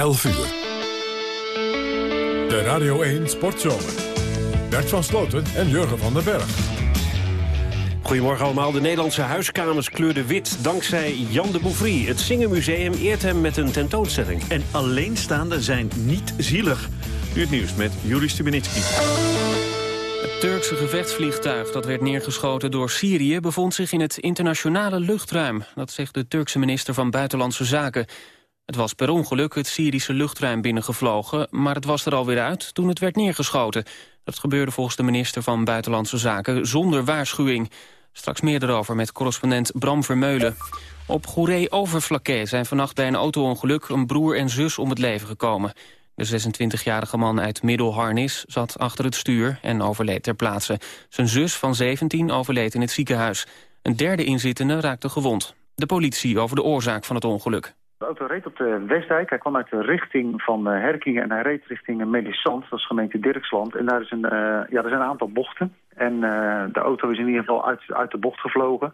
11 uur. De Radio 1 Sportzomer. Bert van Sloten en Jurgen van den Berg. Goedemorgen allemaal. De Nederlandse huiskamers kleurden wit dankzij Jan de Bouvry. Het Singermuseum eert hem met een tentoonstelling. En alleenstaanden zijn niet zielig. Nu het nieuws met Juri Stubenitski. Het Turkse gevechtsvliegtuig dat werd neergeschoten door Syrië... bevond zich in het internationale luchtruim. Dat zegt de Turkse minister van Buitenlandse Zaken. Het was per ongeluk het Syrische luchtruim binnengevlogen... maar het was er alweer uit toen het werd neergeschoten. Dat gebeurde volgens de minister van Buitenlandse Zaken zonder waarschuwing. Straks meer erover met correspondent Bram Vermeulen. Op Goeree-Overflakkee zijn vannacht bij een auto-ongeluk... een broer en zus om het leven gekomen. De 26-jarige man uit Middelharnis zat achter het stuur en overleed ter plaatse. Zijn zus van 17 overleed in het ziekenhuis. Een derde inzittende raakte gewond. De politie over de oorzaak van het ongeluk. De auto reed op de Westdijk. Hij kwam uit de richting van uh, Herkingen en hij reed richting Melisand, dat is gemeente Dirksland. En daar is een, uh, ja, er zijn een aantal bochten. En de auto is in ieder geval uit, uit de bocht gevlogen.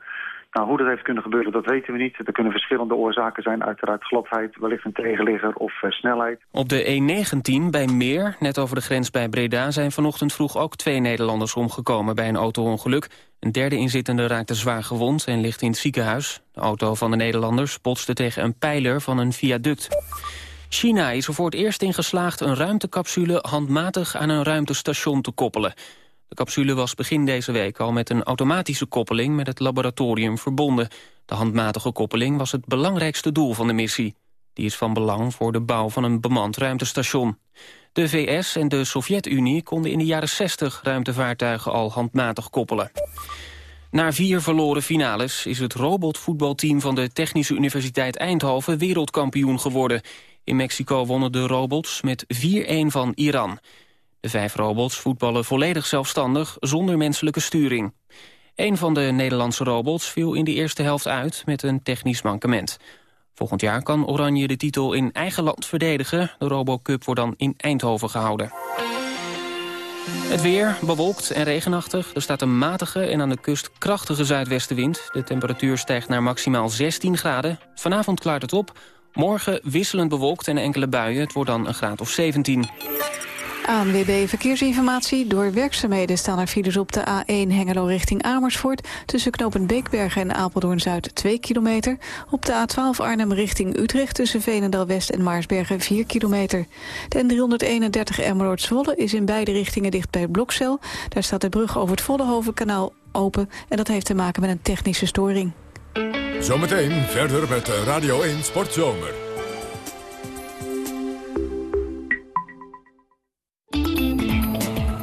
Nou, hoe dat heeft kunnen gebeuren, dat weten we niet. Er kunnen verschillende oorzaken zijn, uiteraard gladheid, wellicht een tegenligger of uh, snelheid. Op de E19 bij Meer, net over de grens bij Breda, zijn vanochtend vroeg ook twee Nederlanders omgekomen bij een auto-ongeluk. Een derde inzittende raakte zwaar gewond en ligt in het ziekenhuis. De auto van de Nederlanders botste tegen een pijler van een viaduct. China is er voor het eerst in geslaagd een ruimtecapsule handmatig aan een ruimtestation te koppelen. De capsule was begin deze week al met een automatische koppeling met het laboratorium verbonden. De handmatige koppeling was het belangrijkste doel van de missie. Die is van belang voor de bouw van een bemand ruimtestation. De VS en de Sovjet-Unie konden in de jaren 60 ruimtevaartuigen al handmatig koppelen. Na vier verloren finales is het robotvoetbalteam van de Technische Universiteit Eindhoven wereldkampioen geworden. In Mexico wonnen de robots met 4-1 van Iran. De vijf robots voetballen volledig zelfstandig, zonder menselijke sturing. Een van de Nederlandse robots viel in de eerste helft uit met een technisch mankement. Volgend jaar kan Oranje de titel in eigen land verdedigen. De RoboCup wordt dan in Eindhoven gehouden. Het weer bewolkt en regenachtig. Er staat een matige en aan de kust krachtige zuidwestenwind. De temperatuur stijgt naar maximaal 16 graden. Vanavond klaart het op. Morgen wisselend bewolkt en enkele buien. Het wordt dan een graad of 17. ANWB Verkeersinformatie. Door werkzaamheden staan er files op de A1 Hengelo richting Amersfoort... tussen knopen Beekbergen en Apeldoorn-Zuid 2 kilometer. Op de A12 Arnhem richting Utrecht tussen Veenendaal-West en Maarsbergen 4 kilometer. De N331 Emmeloord-Zwolle is in beide richtingen dicht bij Blokcel. Daar staat de brug over het Vollenhovenkanaal open... en dat heeft te maken met een technische storing. Zometeen verder met Radio 1 Sportzomer.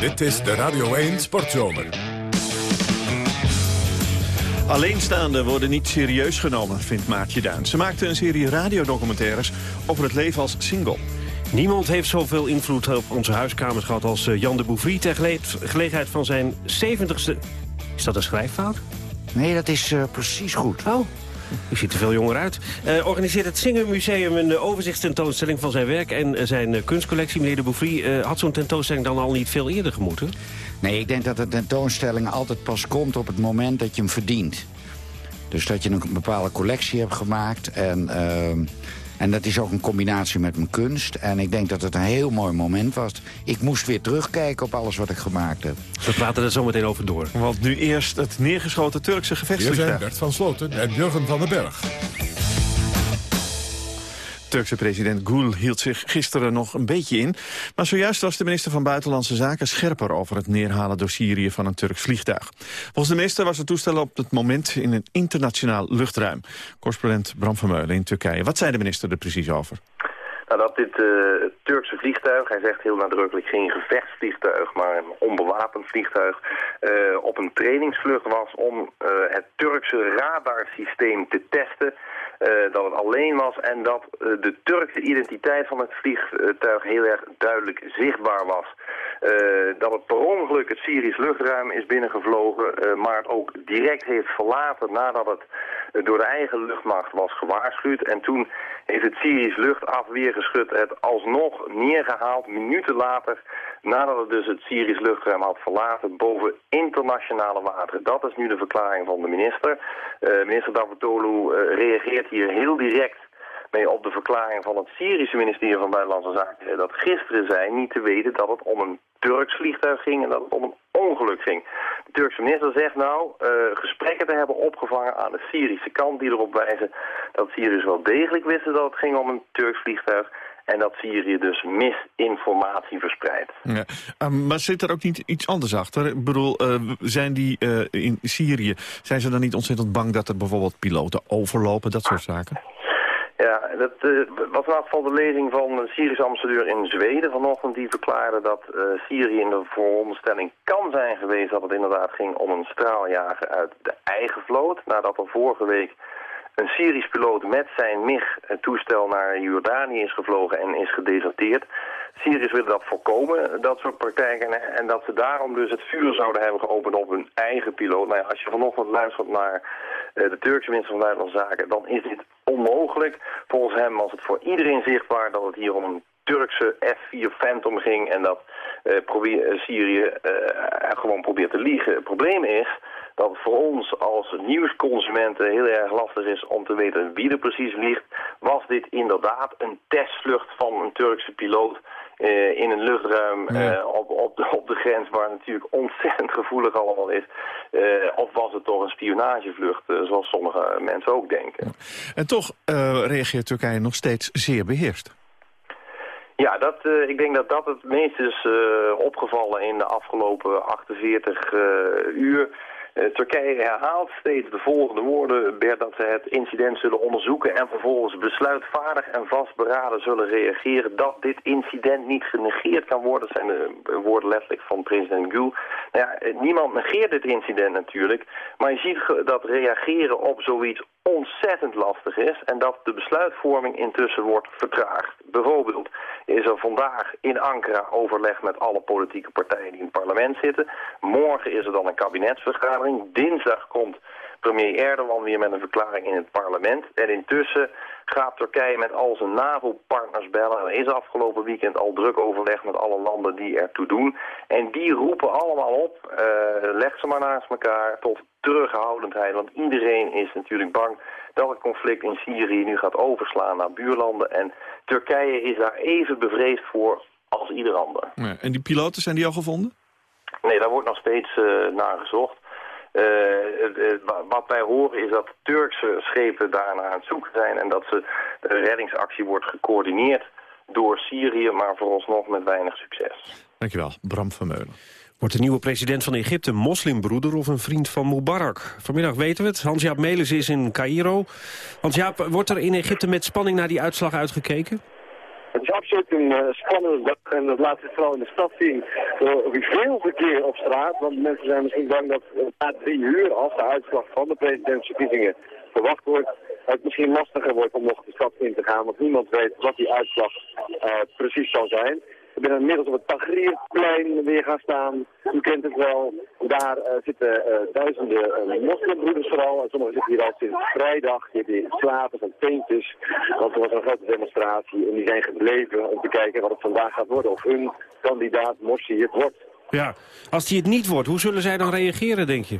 Dit is de Radio 1 Sportzomer. Alleenstaanden worden niet serieus genomen, vindt Maartje Duin. Ze maakte een serie radiodocumentaires over het leven als single. Niemand heeft zoveel invloed op onze huiskamers gehad als eh, Jan de Bouvry... ter gelegenheid van zijn 70ste... Is dat een schrijffout? Nee, dat is uh, precies goed. Oh, u ziet er veel jonger uit. Uh, organiseert het Singermuseum een overzichtstentoonstelling van zijn werk... en zijn kunstcollectie. Meneer de Bouvry, had zo'n tentoonstelling dan al niet veel eerder gemoeten? Nee, ik denk dat de tentoonstelling altijd pas komt op het moment dat je hem verdient. Dus dat je een bepaalde collectie hebt gemaakt en... Uh, en dat is ook een combinatie met mijn kunst. En ik denk dat het een heel mooi moment was. Ik moest weer terugkijken op alles wat ik gemaakt heb. We praten er zo meteen over door. Want nu eerst het neergeschoten Turkse gevechtsvliegtuig. Hier zijn Bert van Sloten en Jurgen van den Berg. Turkse president Gül hield zich gisteren nog een beetje in. Maar zojuist was de minister van Buitenlandse Zaken scherper over het neerhalen door Syrië van een Turks vliegtuig. Volgens de minister was het toestel op het moment in een internationaal luchtruim. Correspondent Bram van Meulen in Turkije. Wat zei de minister er precies over? Nou, dat dit uh, Turkse vliegtuig, hij zegt heel nadrukkelijk geen gevechtsvliegtuig, maar een onbewapend vliegtuig, uh, op een trainingsvlucht was om uh, het Turkse radarsysteem te testen. Dat het alleen was en dat de Turkse identiteit van het vliegtuig heel erg duidelijk zichtbaar was. dat het per ongeluk het Syrisch luchtruim is binnengevlogen, maar het ook direct heeft verlaten nadat het door de eigen luchtmacht was gewaarschuwd. En toen heeft het Syrisch luchtafweergeschut het alsnog neergehaald, minuten later, nadat het dus het Syrisch luchtruim had verlaten, boven internationale wateren. Dat is nu de verklaring van de minister. Uh, minister Davutoglu uh, reageert hier heel direct mee op de verklaring van het Syrische ministerie van Buitenlandse Zaken... dat gisteren zei niet te weten dat het om een Turks vliegtuig ging en dat het om een ongeluk ging. De Turkse minister zegt nou uh, gesprekken te hebben opgevangen aan de Syrische kant... die erop wijzen dat Syriërs wel degelijk wisten dat het ging om een Turks vliegtuig... En dat Syrië dus misinformatie verspreidt. Ja, uh, maar zit er ook niet iets anders achter? Ik bedoel, uh, zijn die uh, in Syrië, zijn ze dan niet ontzettend bang dat er bijvoorbeeld piloten overlopen, dat soort zaken? Ja, dat uh, was ieder geval de lezing van een Syrische ambassadeur in Zweden vanochtend. Die verklaarde dat uh, Syrië in de vooronderstelling kan zijn geweest dat het inderdaad ging om een straaljager uit de eigen vloot. Nadat er vorige week een Syrisch piloot met zijn MIG-toestel naar Jordanië is gevlogen en is gedeserteerd. Syriërs willen dat voorkomen, dat soort praktijken. En dat ze daarom dus het vuur zouden hebben geopend op hun eigen piloot. Nou ja, als je vanochtend luistert naar de Turkse minister van Buitenlandse Zaken... dan is dit onmogelijk. Volgens hem was het voor iedereen zichtbaar dat het hier om een Turkse F-4 Phantom ging... en dat uh, probeer, Syrië uh, gewoon probeert te liegen. Het probleem is dat het voor ons als nieuwsconsumenten heel erg lastig is om te weten wie er precies ligt. Was dit inderdaad een testvlucht van een Turkse piloot uh, in een luchtruim uh, op, op, de, op de grens waar natuurlijk ontzettend gevoelig allemaal is. Uh, of was het toch een spionagevlucht, zoals sommige mensen ook denken. En toch reageert Turkije nog steeds zeer beheerst. Ja, dat, uh, ik denk dat dat het meest is uh, opgevallen in de afgelopen 48 uh, uur. Uh, Turkije herhaalt steeds de volgende woorden, Bert, dat ze het incident zullen onderzoeken en vervolgens besluitvaardig en vastberaden zullen reageren dat dit incident niet genegeerd kan worden. Dat zijn de woorden letterlijk van president Gül. Nou ja, niemand negeert dit incident natuurlijk, maar je ziet dat reageren op zoiets ontzettend lastig is en dat de besluitvorming intussen wordt vertraagd. Bijvoorbeeld is er vandaag in Ankara overleg met alle politieke partijen die in het parlement zitten. Morgen is er dan een kabinetsvergadering. Dinsdag komt premier Erdogan weer met een verklaring in het parlement. En intussen gaat Turkije met al zijn NAVO-partners bellen. Er is afgelopen weekend al druk overleg met alle landen die ertoe doen. En die roepen allemaal op, uh, leg ze maar naast elkaar, tot terughoudendheid. Want iedereen is natuurlijk bang dat het conflict in Syrië nu gaat overslaan naar buurlanden. En Turkije is daar even bevreesd voor als ieder ander. Ja, en die piloten, zijn die al gevonden? Nee, daar wordt nog steeds uh, naar gezocht. Uh, wat wij horen is dat Turkse schepen daar naar aan het zoeken zijn... en dat ze, de reddingsactie wordt gecoördineerd door Syrië... maar vooralsnog met weinig succes. Dankjewel, Bram van Meulen. Wordt de nieuwe president van Egypte moslimbroeder of een vriend van Mubarak? Vanmiddag weten we het. Hans-Jaap Melis is in Cairo. Hans-Jaap, wordt er in Egypte met spanning naar die uitslag uitgekeken? Het is absoluut een uh, spannende dag en dat laat zich vooral in de stad zien door veel verkeer op straat. Want mensen zijn misschien bang dat na drie uur, als de uitslag van de presidentsverkiezingen verwacht wordt, het misschien lastiger wordt om nog de stad in te gaan. Want niemand weet wat die uitslag uh, precies zal zijn. Ik ben inmiddels op het Tagrierplein weer gaan staan. U kent het wel. Daar uh, zitten uh, duizenden uh, moslimbroeders vooral. En sommigen zitten hier al sinds vrijdag. Die hebben slapen van teentjes. Want er was een grote demonstratie. En die zijn gebleven om te kijken wat het vandaag gaat worden. Of hun kandidaat Morsi het wordt. Ja, als hij het niet wordt, hoe zullen zij dan reageren, denk je?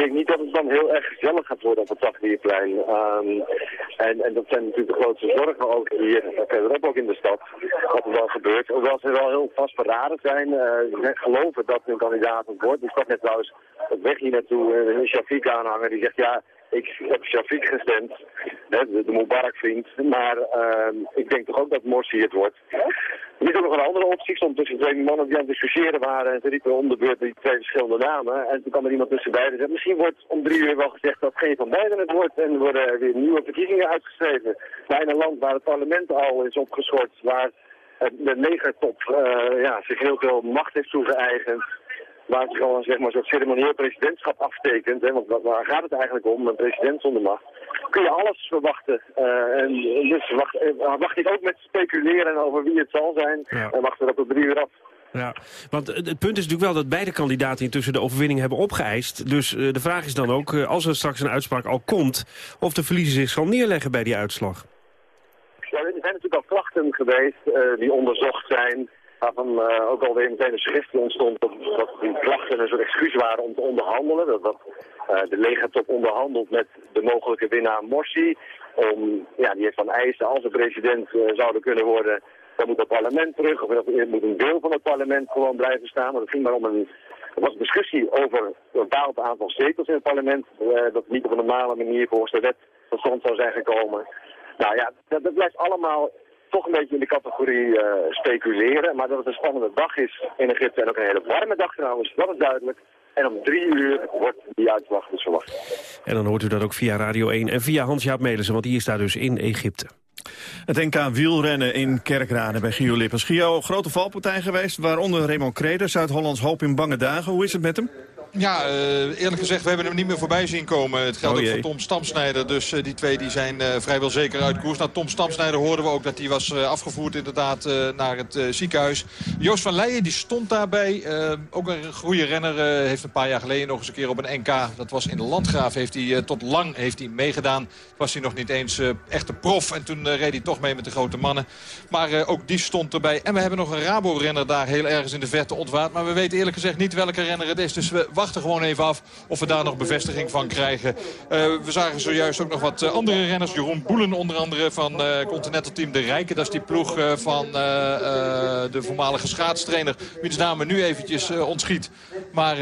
Ik denk niet dat het dan heel erg gezellig gaat worden op het Tagrierplein. Um, en, en dat zijn natuurlijk de grootste zorgen ook hier verderop ook in de stad. Wat er wel gebeurt. Hoewel ze wel heel vastberaden zijn. Uh, geloven dat hun kandidaat wordt. Ik zag net trouwens op weg hier naartoe uh, een Shafiq aanhanger die zegt ja... ik heb Shafiq gestemd, de, de Mubarak-vriend. Maar ehm, ik denk toch ook dat Morsi het wordt. Er is ook nog een andere optie. stond tussen twee mannen die aan het discussiëren waren. En ze riepen om de beurt die twee verschillende namen. En toen kwam er iemand tussen beiden. zei, misschien wordt om drie uur wel gezegd dat geen van beiden het wordt. En er worden weer nieuwe verkiezingen uitgeschreven. In een land waar het parlement al is opgeschort. Waar de legertop uh, ja, zich heel veel macht heeft toegeëigend waar ze gewoon zeg maar, zo'n ceremonieel presidentschap aftekent. Hè, want waar gaat het eigenlijk om? Een president zonder macht. Kun je alles verwachten. Uh, en dus wacht, uh, wacht ik ook met speculeren over wie het zal zijn. En wachten we dat op drie uur af. Ja, want het punt is natuurlijk wel dat beide kandidaten intussen de overwinning hebben opgeëist. Dus uh, de vraag is dan ook, als er straks een uitspraak al komt, of de verliezer zich zal neerleggen bij die uitslag. Ja, er zijn natuurlijk al klachten geweest die onderzocht zijn waarvan uh, ook alweer meteen een suggestie ontstond dat, dat die klachten een soort excuus waren om te onderhandelen. Dat, dat uh, de legertop onderhandelt met de mogelijke winnaar Morsi. Om, ja, die heeft van eisen als de president uh, zouden kunnen worden, dan moet het parlement terug. Of moet een deel van het parlement gewoon blijven staan. Maar het ging maar om een... Er was discussie over een bepaald aantal zetels in het parlement. dat niet op een normale manier volgens de wet tot stand zou zijn gekomen. Nou ja, dat, dat blijft allemaal toch een beetje in de categorie uh, speculeren. Maar dat het een spannende dag is in Egypte en ook een hele warme dag trouwens, dat is duidelijk. En om drie uur wordt die uitslag dus verwacht. En dan hoort u dat ook via Radio 1 en via Hans-Jaap Melissen, want die is daar dus in Egypte. Het NK wielrennen in Kerkrade bij Gio Lippens. Gio, grote valpartij geweest, waaronder Raymond Kreder, Zuid-Hollands Hoop in bange dagen. Hoe is het met hem? Ja, uh, eerlijk gezegd, we hebben hem niet meer voorbij zien komen. Het geldt oh ook voor Tom Stamsnijder. Dus uh, die twee die zijn uh, vrijwel zeker uit koers. Nou, Tom Stamsnijder hoorden we ook dat hij was afgevoerd inderdaad naar het ziekenhuis. Joost van Leijen die stond daarbij. ook een goede renner. heeft een paar jaar geleden nog eens een keer op een NK. Dat was in de Landgraaf. Heeft hij, tot lang heeft hij meegedaan. Was hij nog niet eens echte prof. En toen reed hij toch mee met de grote mannen. Maar ook die stond erbij. En we hebben nog een Rabo-renner daar heel ergens in de verte ontwaard. Maar we weten eerlijk gezegd niet welke renner het is. Dus we wachten gewoon even af of we daar nog bevestiging van krijgen. Uh, we zagen zojuist ook nog wat uh, andere renners. Jeroen Boelen onder andere van uh, Continental Team De Rijken. Dat is die ploeg van de voormalige schaatstrainer. Wiens naam nu eventjes ontschiet. Maar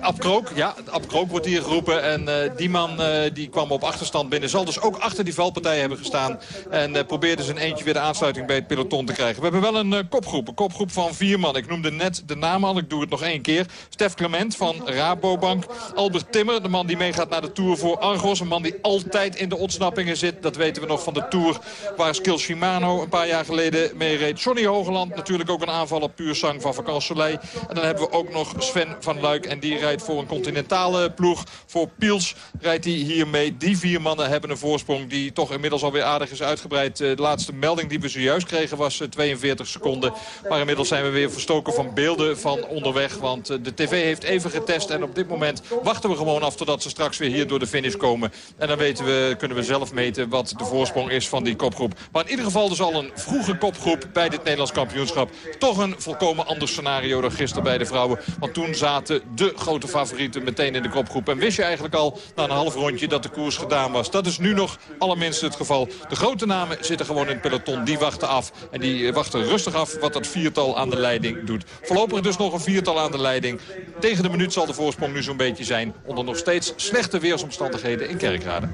Abkrook, ja, Abkrook wordt hier geroepen. En uh, die man uh, die kwam op achterstand binnen. Zal dus ook achter die valpartij hebben gestaan. En uh, probeerde zijn eentje weer de aansluiting bij het peloton te krijgen. We hebben wel een kopgroep, een kopgroep van vier man. Ik noemde net de naam al, ik doe het nog één keer. Stef Clement van Rabobank. Albert Timmer, de man die meegaat naar de Tour voor Argos. Een man die altijd in de ontsnappingen zit. Dat weten we nog van de Tour waar Skil Shimano een paar jaar geleden mee reed. Johnny Hogeland, natuurlijk ook een aanvaller puur sang van Vakant. En dan hebben we ook nog Sven van Luik en die die rijdt voor een continentale ploeg. Voor Piels rijdt hij hier mee. Die vier mannen hebben een voorsprong die toch inmiddels alweer aardig is uitgebreid. Eh, de laatste melding die we zojuist kregen was 42 eh, seconden. Maar inmiddels zijn we weer verstoken van beelden van onderweg. Want eh, de tv heeft even getest. En op dit moment wachten we gewoon af totdat ze straks weer hier door de finish komen. En dan weten we, kunnen we zelf meten wat de voorsprong is van die kopgroep. Maar in ieder geval dus al een vroege kopgroep bij dit Nederlands kampioenschap. Toch een volkomen ander scenario dan gisteren bij de vrouwen. Want toen zaten de grote favorieten meteen in de kopgroep. En wist je eigenlijk al na een half rondje dat de koers gedaan was. Dat is nu nog allerminst het geval. De grote namen zitten gewoon in het peloton. Die wachten af. En die wachten rustig af wat dat viertal aan de leiding doet. Voorlopig dus nog een viertal aan de leiding. Tegen de minuut zal de voorsprong nu zo'n beetje zijn. Onder nog steeds slechte weersomstandigheden in Kerkrade.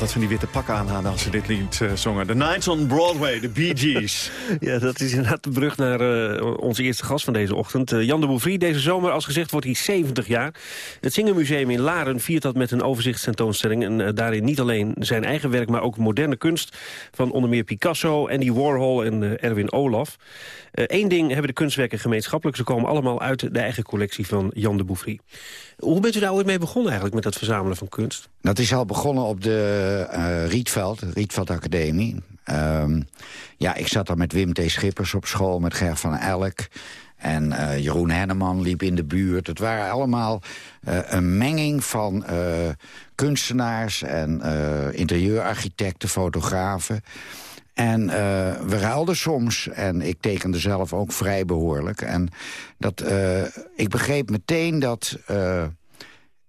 Altijd van die witte pakken aan hadden als ze dit lied uh, zongen. The Nights on Broadway, de Bee Gees. ja, dat is inderdaad de brug naar uh, onze eerste gast van deze ochtend. Uh, Jan de Bouvry, deze zomer, als gezegd, wordt hij 70 jaar. Het Zingenmuseum in Laren viert dat met een overzichtstentoonstelling. En daarin niet alleen zijn eigen werk, maar ook moderne kunst... van onder meer Picasso, Andy Warhol en Erwin Olaf. Eén ding hebben de kunstwerken gemeenschappelijk. Ze komen allemaal uit de eigen collectie van Jan de Bouvry. Hoe bent u daar ooit mee begonnen eigenlijk met dat verzamelen van kunst? Dat is al begonnen op de uh, Rietveld, Rietveld Academie. Um, ja, ik zat daar met Wim T. Schippers op school, met Ger van Elk... En uh, Jeroen Henneman liep in de buurt. Het waren allemaal een menging van kunstenaars en interieurarchitecten, fotografen. En we ruilden soms. En ik tekende zelf ook vrij behoorlijk. En dat, ik begreep meteen dat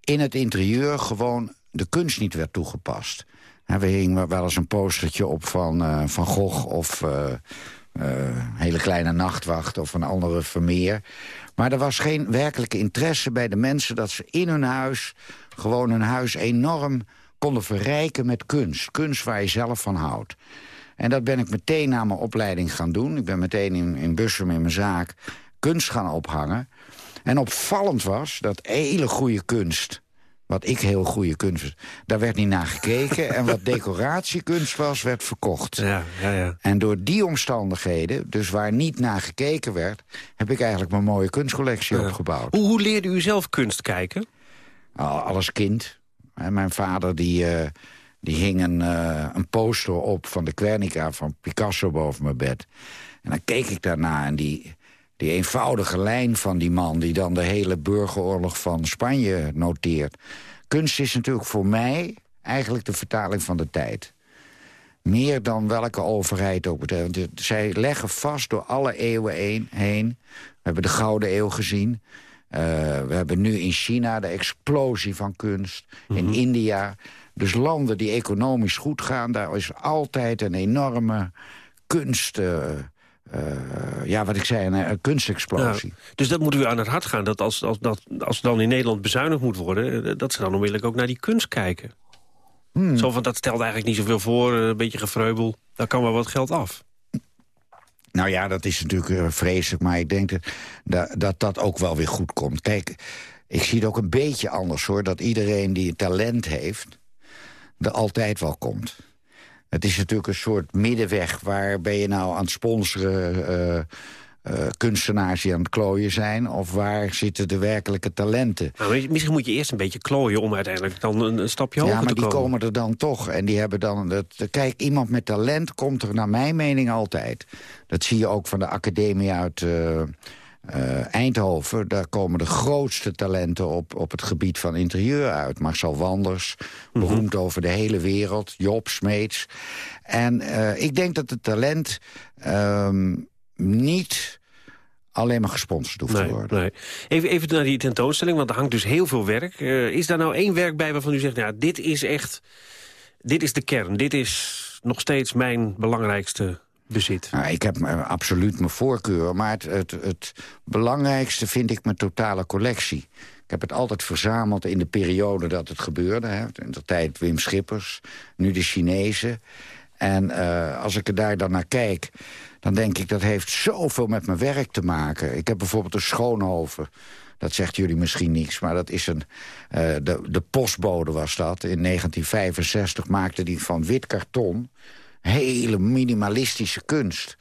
in het interieur gewoon de kunst niet werd toegepast. we hingen wel eens een postertje op van, van Gogh of Hele Kleine Nachtwacht of een andere Vermeer. Maar er was geen werkelijke interesse bij de mensen dat ze in hun huis... gewoon hun huis enorm konden verrijken met kunst. Kunst waar je zelf van houdt. En dat ben ik meteen na mijn opleiding gaan doen. Ik ben meteen in, in Bussum in mijn zaak kunst gaan ophangen. En opvallend was dat hele goede kunst wat ik heel goede kunst daar werd niet naar gekeken. en wat decoratiekunst was, werd verkocht. Ja, ja, ja. En door die omstandigheden, dus waar niet naar gekeken werd... heb ik eigenlijk mijn mooie kunstcollectie opgebouwd. Hoe, hoe leerde u zelf kunst kijken? Oh, alles kind. Mijn vader die, uh, die hing een, uh, een poster op van de Guernica van Picasso boven mijn bed. En dan keek ik daarna en die die eenvoudige lijn van die man... die dan de hele burgeroorlog van Spanje noteert. Kunst is natuurlijk voor mij eigenlijk de vertaling van de tijd. Meer dan welke overheid ook. Zij leggen vast door alle eeuwen heen. We hebben de Gouden Eeuw gezien. Uh, we hebben nu in China de explosie van kunst. In mhm. India. Dus landen die economisch goed gaan... daar is altijd een enorme kunst... Uh, uh, ja, wat ik zei, een, een kunstexplosie. dus dat moet u aan het hart gaan. Dat als, als, dat, als dan in Nederland bezuinigd moet worden... Eh, dat ze dan onmiddellijk ook naar die kunst kijken. Hmm. Zo van, dat stelt eigenlijk niet zoveel voor. Eh, een beetje gevreubel. Daar kan wel wat geld af. Nou ja, dat is natuurlijk vreselijk. Maar ik denk dat, dat dat ook wel weer goed komt. Kijk, ik zie het ook een beetje anders hoor. Dat iedereen die talent heeft, er altijd wel komt. Het is natuurlijk een soort middenweg. Waar ben je nou aan het sponsoren... Uh, uh, kunstenaars die aan het klooien zijn... of waar zitten de werkelijke talenten? Nou, misschien moet je eerst een beetje klooien... om uiteindelijk dan een, stapje hoger te komen. Ja, maar die komen er dan toch. En die hebben dan... Het, kijk, iemand met talent komt er naar mijn mening altijd. Dat zie je ook van de academie uit... Uh, uh, Eindhoven, daar komen de grootste talenten op, op het gebied van interieur uit. Marcel Wanders, mhm. beroemd over de hele wereld, Job Smeets. En uh, ik denk dat het talent uh, niet alleen maar gesponsord hoeft te worden. Nee. Even, even naar die tentoonstelling, want er hangt dus heel veel werk. Uh, is daar nou één werk bij waarvan u zegt, nou, dit is echt... dit is de kern, dit is nog steeds mijn belangrijkste bezit? Nou, ik heb uh, absoluut mijn voorkeur, maar het, het, belangrijkste vind ik mijn totale collectie. Ik heb het altijd verzameld in de periode dat het gebeurde. Hè. In de tijd Wim Schippers, nu de Chinezen. En uh, als ik er daar dan naar kijk, dan denk ik dat heeft zoveel met mijn werk te maken. Ik heb bijvoorbeeld een Schoonhoven. Dat zegt jullie misschien niets, maar dat is een... Uh, de, de postbode was dat. In 1965 maakte die van wit karton hele minimalistische kunst.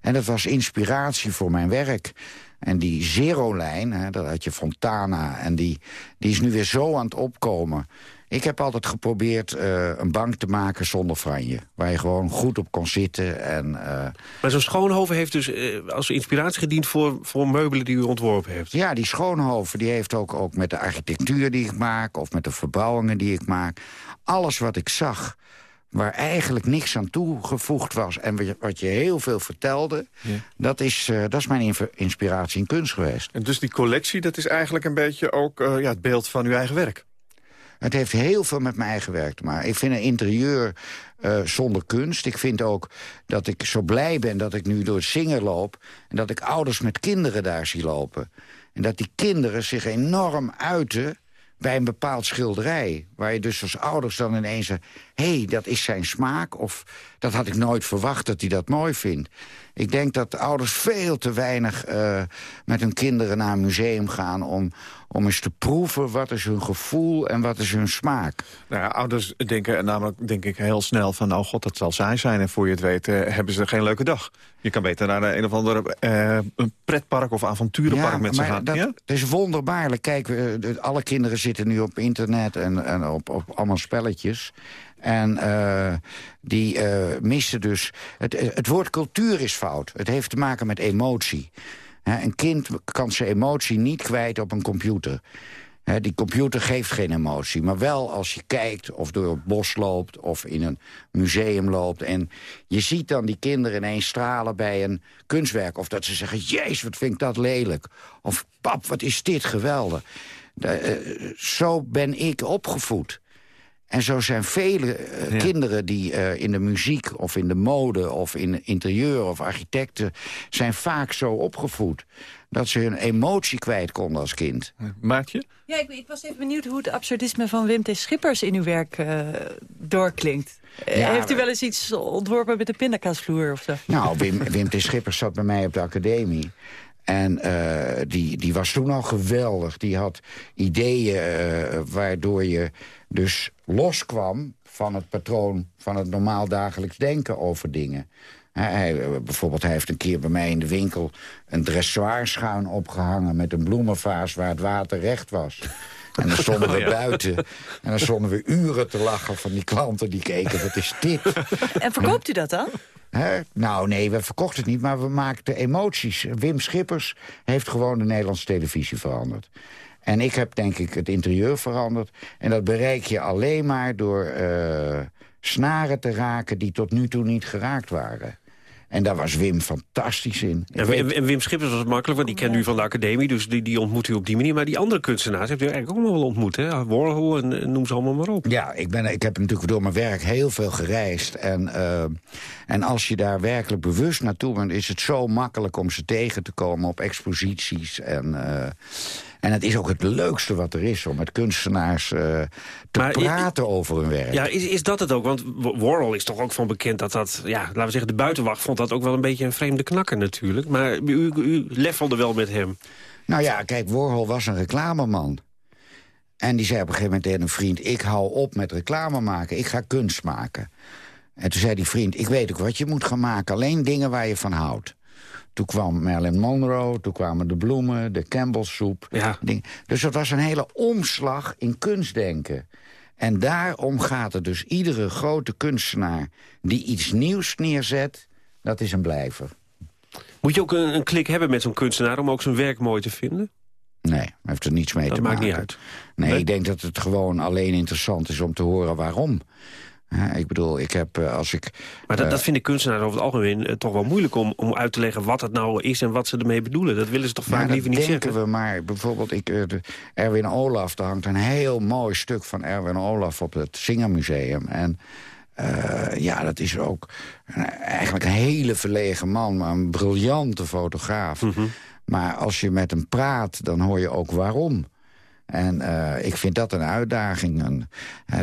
En dat was inspiratie voor mijn werk. En die Zero-lijn, dat had je Fontana... en die, die is nu weer zo aan het opkomen. Ik heb altijd geprobeerd uh, een bank te maken zonder franje. Waar je gewoon goed op kon zitten. En, uh... Maar zo'n Schoonhoven heeft dus uh, als inspiratie gediend... Voor, voor meubelen die u ontworpen heeft? Ja, die Schoonhoven die heeft ook, ook met de architectuur die ik maak... of met de verbouwingen die ik maak. Alles wat ik zag waar eigenlijk niks aan toegevoegd was... en wat je heel veel vertelde, dat, is, uh, dat is mijn inspiratie in kunst geweest. En dus die collectie, dat is eigenlijk een beetje ook uh, ja, het beeld van uw eigen werk? Het heeft heel veel met mijn eigen werk te maken. Ik vind een interieur uh, zonder kunst. Ik vind ook dat ik zo blij ben dat ik nu door het zingen loop... en dat ik ouders met kinderen daar zie lopen. En dat die kinderen zich enorm uiten bij een bepaald schilderij. Waar je dus als ouders dan ineens zegt... hé, hey, dat is zijn smaak. Of dat had ik nooit verwacht dat hij dat mooi vindt. Ik denk dat ouders veel te weinig uh, met hun kinderen naar een museum gaan... om, om eens te proeven wat is hun gevoel en wat is hun smaak. Nou ja, ouders denken namelijk denk ik heel snel van... oh god, dat zal saai zijn en voor je het weet uh, hebben ze geen leuke dag. Je kan beter naar een of ander uh, een pretpark of avonturenpark ja, met ze gaan. Dat, ja? is wonderbaarlijk. Kijk, alle kinderen zitten nu op internet en, en op, op allemaal spelletjes. En uh, die uh, missen dus... Het, het woord cultuur is fout. Het heeft te maken met emotie. een kind kan zijn emotie niet kwijt op een computer. die computer geeft geen emotie. Maar wel als je kijkt of door het bos loopt of in een museum loopt. En je ziet dan die kinderen ineens stralen bij een kunstwerk. Of dat ze zeggen, jezus, wat vind ik dat lelijk. Of pap, wat is dit geweldig. De, uh, zo ben ik opgevoed. En zo zijn vele uh, kinderen die uh, in de muziek of in de mode... of in interieur of architecten zijn vaak zo opgevoed... dat ze hun emotie kwijt konden als kind. Maatje? Ja, ik, ik, was even benieuwd hoe het absurdisme van Wim T. Schippers... in uw werk uh, doorklinkt. Heeft u wel eens iets ontworpen met de pindakaasvloer of zo? Nou, Wim, Wim T. Schippers zat bij mij op de academie... En uh, die, die was toen al geweldig. Die had ideeën uh, waardoor je dus loskwam van het patroon van het normaal dagelijks denken over dingen. Hij, eh, bijvoorbeeld, hij heeft een keer bij mij in de winkel een dressoirschuin opgehangen met een bloemenvaas waar het water recht was. En dan stonden we buiten. En dan stonden we uren te lachen van die klanten die keken, wat is dit? En verkoopt u dat dan? Nou, nee, we verkochten het niet, maar we maakten emoties. Wim Schippers heeft gewoon de Nederlandse televisie veranderd. En ik heb denk ik het interieur veranderd. En dat bereik je alleen maar door uh, snaren te raken... die tot nu toe niet geraakt waren. En daar was Wim fantastisch in. En, weet... Wim Schippers was makkelijk, want die kent u van de academie... dus die, die ontmoet u op die manier. Maar die andere kunstenaars heeft u eigenlijk ook nog wel ontmoet. Hè? Warhol en, noem ze allemaal maar op. Ja, ik, ben, ik heb natuurlijk door mijn werk heel veel gereisd. En, uh, en als je daar werkelijk bewust naartoe bent... is het zo makkelijk om ze tegen te komen op exposities. En, uh, en het is ook het leukste wat er is om met kunstenaars uh, te maar, praten over hun werk. Ja, is, is dat het ook? Want Warhol is toch ook van bekend dat dat... Ja, laten we zeggen, de buitenwacht vond dat ook wel een beetje een vreemde knakker natuurlijk. Maar u, u leffelde wel met hem. Nou ja, kijk, Warhol was een reclameman. En die zei op een gegeven moment tegen een vriend... ik hou op met reclame maken, ik ga kunst maken. En toen zei die vriend, ik weet ook wat je moet gaan maken. Alleen dingen waar je van houdt. Toen kwam Marilyn Monroe, toen kwamen de bloemen, de Campbellsoep. Ja. Dus dat was een hele omslag in kunstdenken. En daarom gaat het dus iedere grote kunstenaar die iets nieuws neerzet... dat is een blijver. Moet je ook een, een klik hebben met zo'n kunstenaar om ook zijn werk mooi te vinden? Nee, heeft er niets mee dat te maakt maken. niet uit. Nee, ik denk dat het gewoon alleen interessant is om te horen waarom. Ik bedoel, ik heb eh, als ik... Maar dat, uh, dat vinden kunstenaars over het algemeen eh, toch wel moeilijk om, om uit te leggen wat het nou is en wat ze ermee bedoelen. Dat willen ze toch vaak liever niet denken zeggen. we maar. Bijvoorbeeld ik, Erwin Olaf, daar hangt een heel mooi stuk van Erwin Olaf op het Singermuseum. En uh, ja, dat is ook eigenlijk een hele verlegen man, maar een briljante fotograaf. Mhm. Mm -hmm. Maar als je met hem praat, dan hoor je ook waarom. En uh, ik vind dat een uitdaging. En,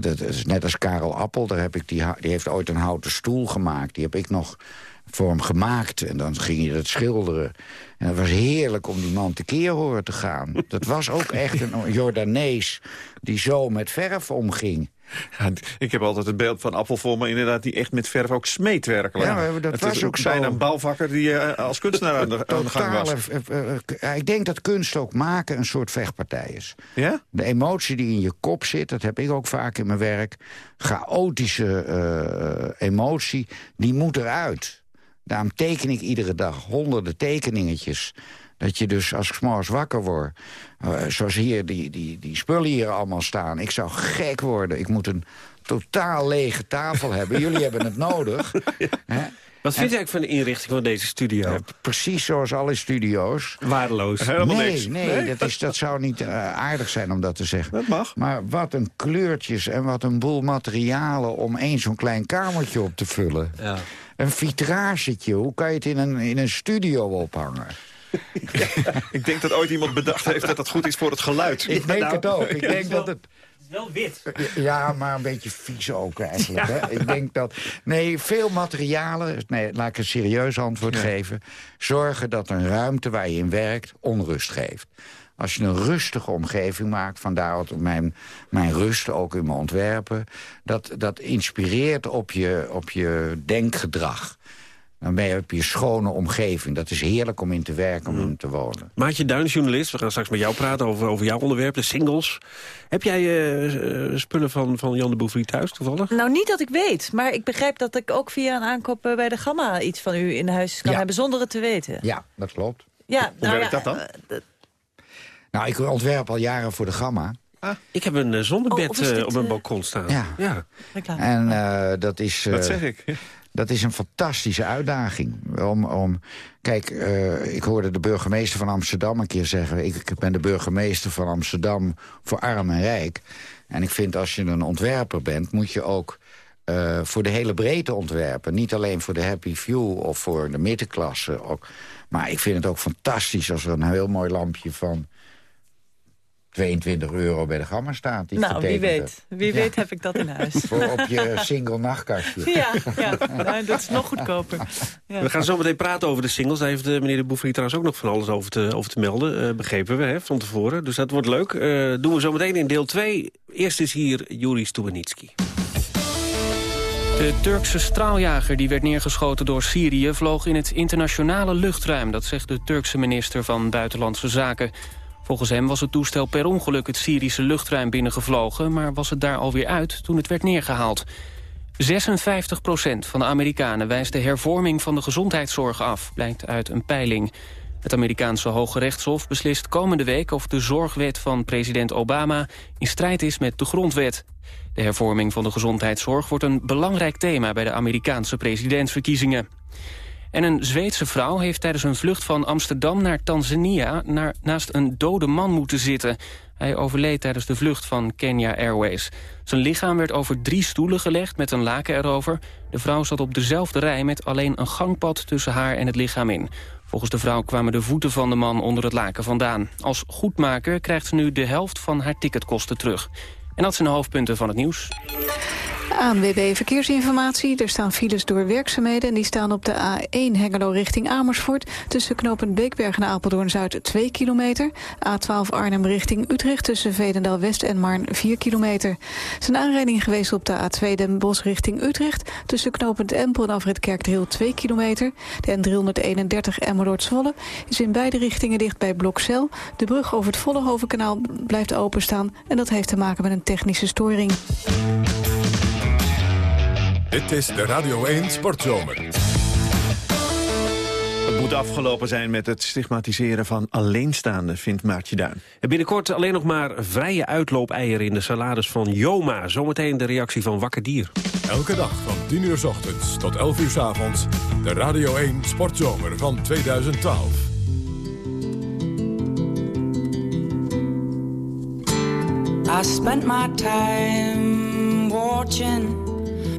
dat is net als Karel Appel, daar heb ik die, die heeft ooit een houten stoel gemaakt. Die heb ik nog voor hem gemaakt. En dan ging je dat schilderen. En het was heerlijk om die man tekeer horen te gaan. Dat was ook echt een Jordanees die zo met verf omging. Ja, ik heb altijd het beeld van Appel voor me inderdaad... die echt met verf ook smeet werkelijk. Ja, dat het was ook bijna zo. een bouwvakker die uh, als kunstenaar aan de, aan de gang was. Uh, ik denk dat kunst ook maken een soort vechtpartij is. Ja? De emotie die in je kop zit, dat heb ik ook vaak in mijn werk... chaotische uh, emotie, die moet eruit. Daarom teken ik iedere dag honderden tekeningetjes... Dat je dus als ik s'morgens wakker word... Uh, zoals hier, die, die, die spullen hier allemaal staan. Ik zou gek worden. Ik moet een totaal lege tafel hebben. Jullie hebben het nodig. Hè? Wat vind je eigenlijk van de inrichting van deze studio? Ja, precies zoals alle studio's. Waardeloos. Helemaal nee, niks. Nee, nee? Dat, is, dat zou niet uh, aardig zijn om dat te zeggen. Dat mag. Maar wat een kleurtjes en wat een boel materialen... om één zo'n klein kamertje op te vullen. Ja. Een vitragetje, hoe kan je het in een, in een studio ophangen? Ik denk dat ooit iemand bedacht heeft dat dat goed is voor het geluid. Ik denk het ook. Ik denk dat het... wel wit. Ja, maar een beetje vies ook eigenlijk. Ja. Hè? Ik denk dat... Nee, veel materialen... Nee, laat ik een serieus antwoord ja. geven. Zorgen dat een ruimte waar je in werkt onrust geeft. Als je een rustige omgeving maakt, vandaar mijn, mijn rust, ook in mijn ontwerpen... dat, dat inspireert op je, op je denkgedrag. Dan ben je je schone omgeving. Dat is heerlijk om in te werken, om in te wonen. Maatje Duin, journalist. We gaan straks met jou praten over, over jouw onderwerp, de singles. Heb jij uh, spullen van, van Jan de thuis toevallig? Nou, niet dat ik weet. Maar ik begrijp dat ik ook via een aankoop bij de Gamma... iets van u in huis kan ja. hebben zonder het te weten. Ja, dat klopt. Ja, Hoe nou, werkt ja, dat dan? Uh, nou, ik ontwerp al jaren voor de Gamma. Ah, ik heb een uh, zonnebed oh, dit, op mijn balkon staan. Ja. ja. En uh, dat is... dat zeg ik. Dat is een fantastische uitdaging. Om, om, kijk, uh, ik hoorde de burgemeester van Amsterdam een keer zeggen... Ik, ik ben de burgemeester van Amsterdam voor arm en rijk. En ik vind als je een ontwerper bent, moet je ook... Uh, voor de hele breedte ontwerpen. Niet alleen voor de happy few of voor de middenklasse. Ook. Maar ik vind het ook fantastisch als er een heel mooi lampje van... 22 euro bij de gamma staat. Die nou, wie weet. Wie ja. weet heb ik dat in huis. Voor op je single nachtkastje. Ja, ja. Nou, dat is nog goedkoper. Ja. We gaan zo meteen praten over de singles. Daar heeft uh, meneer de Bouffry trouwens ook nog van alles over te, over te melden. Uh, begrepen we, hè, van tevoren. Dus dat wordt leuk. Uh, doen we zo meteen in deel 2. Eerst is hier Juri Stubenitski. De Turkse straaljager die werd neergeschoten door Syrië... vloog in het internationale luchtruim. Dat zegt de Turkse minister van Buitenlandse Zaken. Volgens hem was het toestel per ongeluk het Syrische luchtruim binnengevlogen... maar was het daar alweer uit toen het werd neergehaald. 56% van de Amerikanen wijst de hervorming van de gezondheidszorg af... blijkt uit een peiling. Het Amerikaanse Hoge Rechtshof beslist komende week... of de zorgwet van president Obama in strijd is met de grondwet. De hervorming van de gezondheidszorg wordt een belangrijk thema... bij de Amerikaanse presidentsverkiezingen. En een Zweedse vrouw heeft tijdens een vlucht van Amsterdam naar Tanzania... Naast een dode man moeten zitten. Hij overleed tijdens de vlucht van Kenya Airways. Zijn lichaam werd over drie stoelen gelegd met een laken erover. De vrouw zat op dezelfde rij met alleen een gangpad tussen haar en het lichaam in. Volgens de vrouw kwamen de voeten van de man onder het laken vandaan. Als goedmaker krijgt ze nu de helft van haar ticketkosten terug. En dat zijn de hoofdpunten van het nieuws. ANWB Verkeersinformatie. Er staan files door werkzaamheden en die staan op de A1 Hengelo richting Amersfoort. Tussen knooppunt Beekberg en Apeldoorn-Zuid 2 kilometer. A12 Arnhem richting Utrecht tussen Veenendaal-West en Maarn 4 kilometer. Er is een aanrijding geweest op de A2 Den Bosch richting Utrecht. Tussen knooppunt Empel en Afrit Kerkdriel 2 kilometer. De N331 Emmeloord-Zwolle is in beide richtingen dicht bij Blokcel. De brug over het Vollenhovenkanaal blijft openstaan en dat heeft te maken met een technische storing. Dit is de Radio 1 Sportzomer. Het moet afgelopen zijn met het stigmatiseren van alleenstaanden, vindt Maartje Duin. En binnenkort alleen nog maar vrije uitloopeieren in de salades van Joma. Zometeen de reactie van Wakker Dier. Elke dag van 10 uur s ochtends tot 11 uur s avonds. De Radio 1 Sportzomer van 2012. I spent my time watching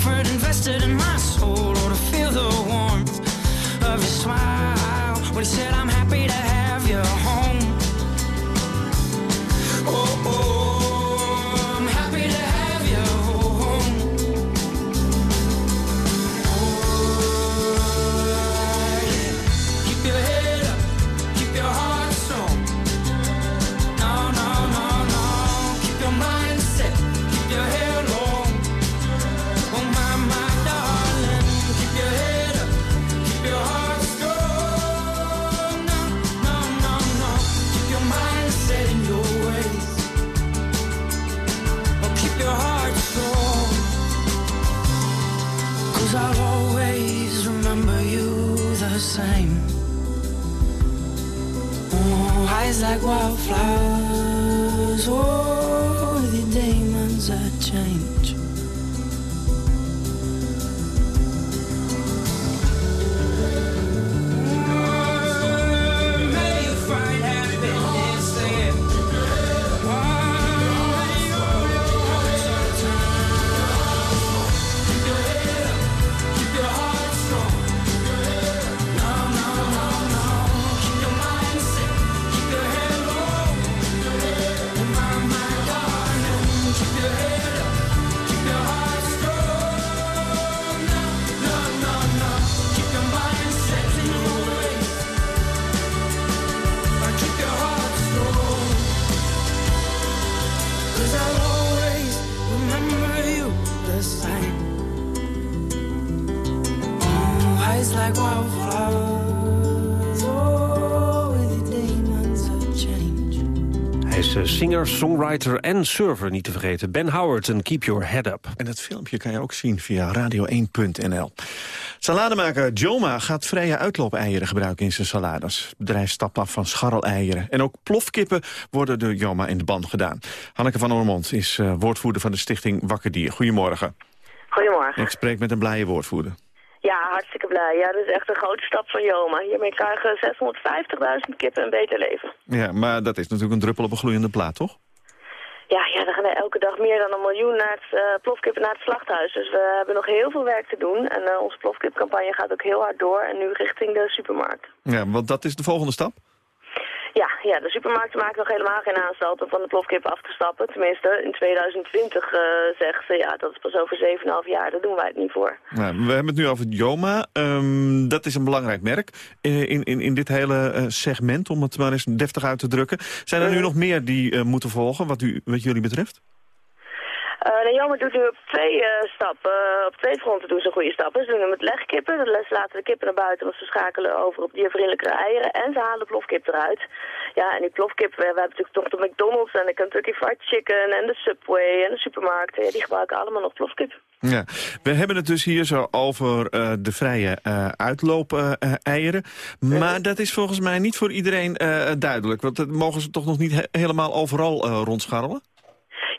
Comfort invested in my soul, or to feel the warmth of his smile. When he said, I'm happy like wildflowers. Singer, songwriter en surfer, niet te vergeten. Ben Howard en Keep Your Head Up. En dat filmpje kan je ook zien via radio1.nl. Salademaker Joma gaat vrije uitloopeieren gebruiken in zijn salades. Het bedrijf stapt af van scharreleieren. En ook plofkippen worden door Joma in de band gedaan. Hanneke van Ormond is eh, woordvoerder van de stichting Wakker Dier. Goedemorgen. Goedemorgen. Ik spreek met een blije woordvoerder. Ja, hartstikke blij. Ja, dat is echt een grote stap van Joma. Hiermee krijgen 650.000 kippen een beter leven. Ja, maar dat is natuurlijk een druppel op een gloeiende plaat, toch? Ja, ja, er gaan er elke dag meer dan een miljoen naar het, eh, plofkippen naar het slachthuis. Dus we hebben nog heel veel werk te doen. En eh, onze plofkipcampagne gaat ook heel hard door. En nu richting de supermarkt. Ja, want dat is de volgende stap? Ja, de supermarkten maken nog helemaal geen aanstalten van de plofkip af te stappen. Tenminste, in 2020 uh, zeggen ze, ja, dat is pas over 7,5 jaar, daar doen wij het niet voor. Nou, we hebben het nu over Joma. Um, dat is een belangrijk merk uh, in, in, in dit hele uh, segment, om het maar eens deftig uit te drukken. Zijn er nu nog meer die moeten volgen, wat, u, wat jullie betreft? Uh, de Jammer doet nu op twee uh, stappen, uh, op twee fronten doen ze goede stappen. Ze doen hem met legkippen, ze laten de kippen naar buiten, want ze schakelen over op diervriendelijke eieren. En ze halen de plofkip eruit. Ja, en die plofkip, we, hebben natuurlijk toch de McDonald's en de Kentucky Fried Chicken en de Subway en de supermarkten. Ja, die gebruiken allemaal nog plofkip. Ja, we hebben het dus hier zo over de vrije uitloop-eieren. maar dat is volgens mij niet voor iedereen duidelijk. Want dat mogen ze toch nog niet he helemaal overal rondscharrelen?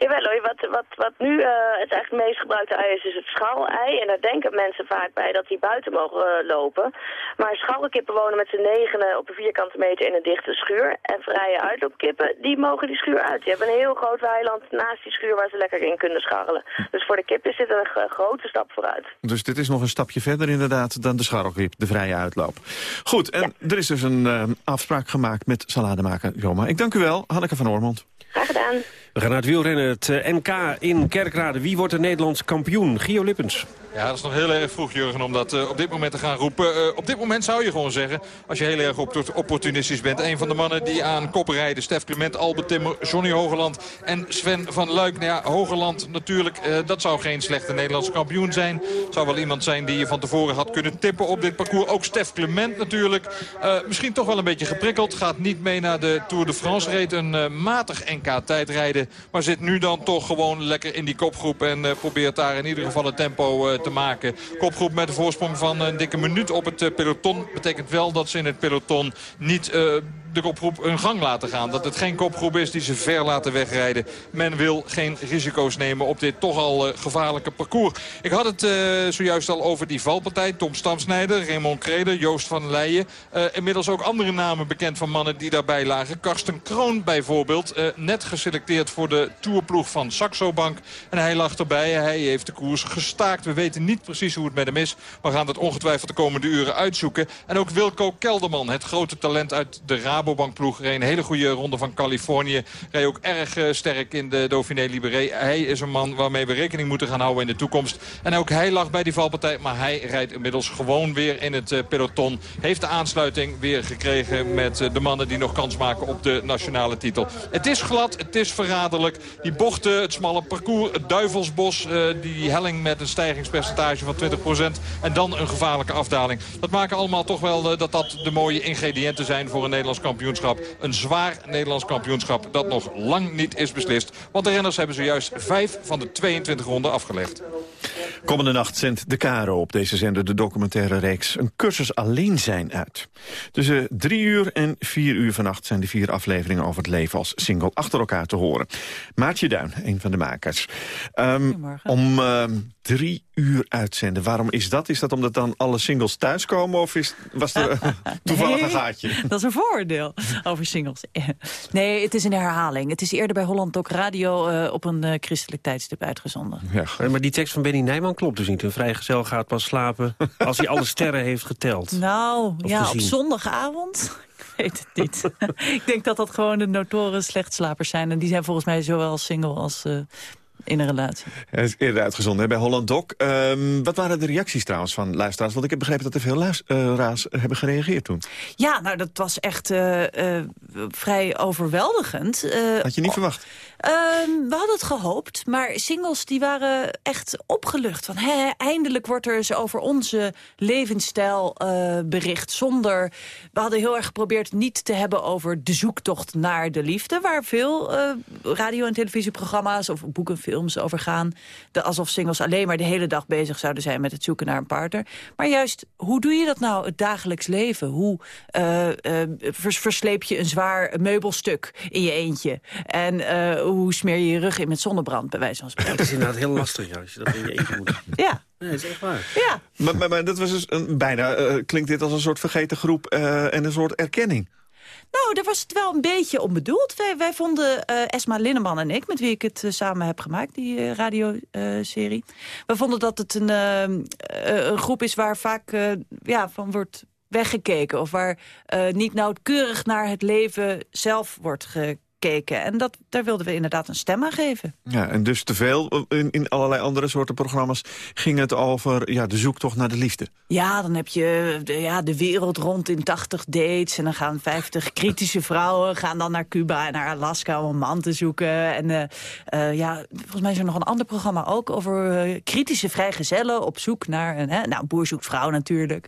Jawel hoor, wat, wat, wat nu uh, het echt meest gebruikte ei is, is het scharrel-ei. En daar denken mensen vaak bij dat die buiten mogen uh, lopen. Maar scharrelkippen wonen met z'n negenen op een vierkante meter in een dichte schuur. En vrije uitloopkippen, die mogen die schuur uit. Die hebben een heel groot weiland naast die schuur waar ze lekker in kunnen scharrelen. Dus voor de kip is dit een grote stap vooruit. Dus dit is nog een stapje verder inderdaad dan de scharrelkip, de vrije uitloop. Goed, en ja. er is dus een uh, afspraak gemaakt met salademaker Joma. Ik dank u wel, Hanneke van Ormond. Graag gedaan. We gaan naar het wielrennen, het NK in Kerkrade. Wie wordt de Nederlands kampioen? Gio Lippens. Ja, dat is nog heel erg vroeg, Jurgen, om dat uh, op dit moment te gaan roepen. Uh, op dit moment zou je gewoon zeggen, als je heel erg opportunistisch bent... een van de mannen die aan kop rijden, Stef Clement, Albert Timmer, Johnny Hogeland en Sven van Luik. Nou ja, Hogeland natuurlijk, dat zou geen slechte Nederlandse kampioen zijn. Zou wel iemand zijn die je van tevoren had kunnen tippen op dit parcours. Ook Stef Clement natuurlijk. misschien toch wel een beetje geprikkeld. Gaat niet mee naar de Tour de France. Reed een matig NK Maar zit nu dan toch gewoon lekker in die kopgroep. En probeert daar in ieder geval het tempo te maken. Kopgroep met een voorsprong van een dikke minuut op het peloton. Betekent wel dat ze in het peloton niet... De kopgroep een gang laten gaan. Dat het geen kopgroep is die ze ver laten wegrijden. Men wil geen risico's nemen op dit toch al uh, gevaarlijke parcours. Ik had het uh, zojuist al over die valpartij. Tom Stamsnijder, Raymond Kreder, Joost van Leijen. Uh, inmiddels ook andere namen bekend van mannen die daarbij lagen. Karsten Kroon bijvoorbeeld. net geselecteerd voor de tourploeg van Saxo Bank. En hij lag erbij. Hij heeft de koers gestaakt. We weten niet precies hoe het met hem is. We gaan het ongetwijfeld de komende uren uitzoeken. En ook Wilco Kelderman, het grote talent uit de Raad Rabobankploeg. Een hele goede ronde van Californië. Reed ook erg uh, sterk in de Dauphiné Libéré. Hij is een man waarmee we rekening moeten gaan houden in de toekomst. En ook hij lag bij die valpartij. Maar hij rijdt inmiddels gewoon weer in het uh, peloton. Heeft de aansluiting weer gekregen met uh, de mannen die nog kans maken op de nationale titel. Het is glad, het is verraderlijk. Die bochten, het smalle parcours, het Duivelsbos. die helling met een stijgingspercentage van 20%. En dan een gevaarlijke afdaling. Dat maken allemaal toch wel dat dat de mooie ingrediënten zijn voor een Nederlands kampioen kampioenschap. Een zwaar Nederlands kampioenschap dat nog lang niet is beslist. Want de renners hebben zojuist vijf van de 22 ronden afgelegd. Komende nacht zendt de Caro op deze zender de documentaire reeks... een cursus alleen zijn uit. Tussen drie uur en vier uur vannacht zijn de vier afleveringen over het leven als single achter elkaar te horen. Maartje Duin, een van de makers. Um, om um, drie uur uitzenden. Waarom is dat? Is dat omdat dan alle singles thuiskomen of is, was er toevallig nee, een gaatje? Dat is een vooroordeel over singles. Nee, het is een herhaling. Het is eerder bij Holland Doc Radio uh, op een uh, christelijk tijdstip uitgezonden. Ja, maar die tekst van Benny Nijman klopt dus niet. Een vrijgezel gaat pas slapen als hij alle sterren heeft geteld. Nou, of ja, gezien. op zondagavond ik weet het niet. ik denk dat dat gewoon de notoren slechtslapers zijn. En die zijn volgens mij zowel single als uh, in een relatie. Het is eerder uitgezonden hè, bij Holland Doc. Um, wat waren de reacties trouwens van luisteraars? Want ik heb begrepen dat er veel luisteraars uh, hebben gereageerd toen. Ja, nou dat was echt uh, uh, vrij overweldigend. Had je niet verwacht? we hadden het gehoopt, maar singles die waren echt opgelucht. Van, hè, eindelijk wordt er eens over onze levensstijl bericht. Zonder, we hadden heel erg geprobeerd niet te hebben over de zoektocht naar de liefde. Waar veel radio- en televisieprogramma's of boeken films over gaan. De, alsof singles alleen maar de hele dag bezig zouden zijn met het zoeken naar een partner. Maar juist, hoe doe je dat nou, het dagelijks leven? Hoe uh, uh, vers, versleep je een zwaar meubelstuk in je eentje? En uh, hoe smeer je je rug in met zonnebrand, bij wijze van spreken? Dat is inderdaad heel lastig, ja, als je dat in je eentje moet. Ja. Nee, dat is echt waar. Ja. Maar, maar, maar dat was dus een, bijna, klinkt dit als een soort vergeten groep en een soort erkenning. Nou, daar was het wel een beetje om bedoeld. Wij, wij vonden, uh, Esma Linneman en ik, met wie ik het uh, samen heb gemaakt, die uh, radioserie. we vonden dat het een, een, groep is waar vaak ja, van wordt weggekeken... of waar niet nauwkeurig naar het leven zelf wordt gekeken En dat, daar wilden we inderdaad een stem aan geven. Ja, en dus te veel in, in allerlei andere soorten programma's ging het over ja, de zoektocht naar de liefde. Ja, dan heb je de, ja, de wereld rond in 80 dates. En dan gaan 50 kritische vrouwen gaan dan naar Cuba en naar Alaska om een man te zoeken. En uh, uh, ja, volgens mij is er nog een ander programma ook over uh, kritische vrijgezellen op zoek naar een hè, nou, boer zoekt vrouw natuurlijk.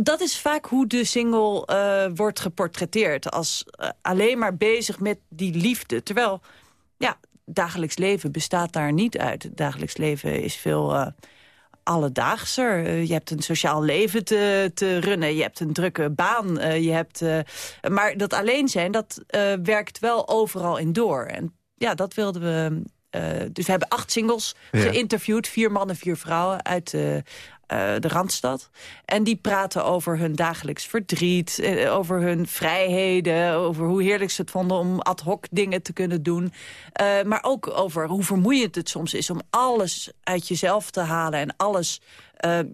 dat is vaak hoe de single wordt geportretteerd. Als alleen maar bezig met met die liefde. Terwijl, ja, dagelijks leven bestaat daar niet uit. Het dagelijks leven is veel uh, alledaagser. Uh, je hebt een sociaal leven te, te runnen. Je hebt een drukke baan. Uh, je hebt, maar dat alleen zijn, dat werkt wel overal in door. En ja, dat wilden we... dus we hebben acht singles geïnterviewd. Vier mannen, vier vrouwen uit, uh, de Randstad. En die praten over hun dagelijks verdriet, uh, over hun vrijheden... over hoe heerlijk ze het vonden om ad hoc dingen te kunnen doen. Uh, maar ook over hoe vermoeiend het soms is om alles uit jezelf te halen... en alles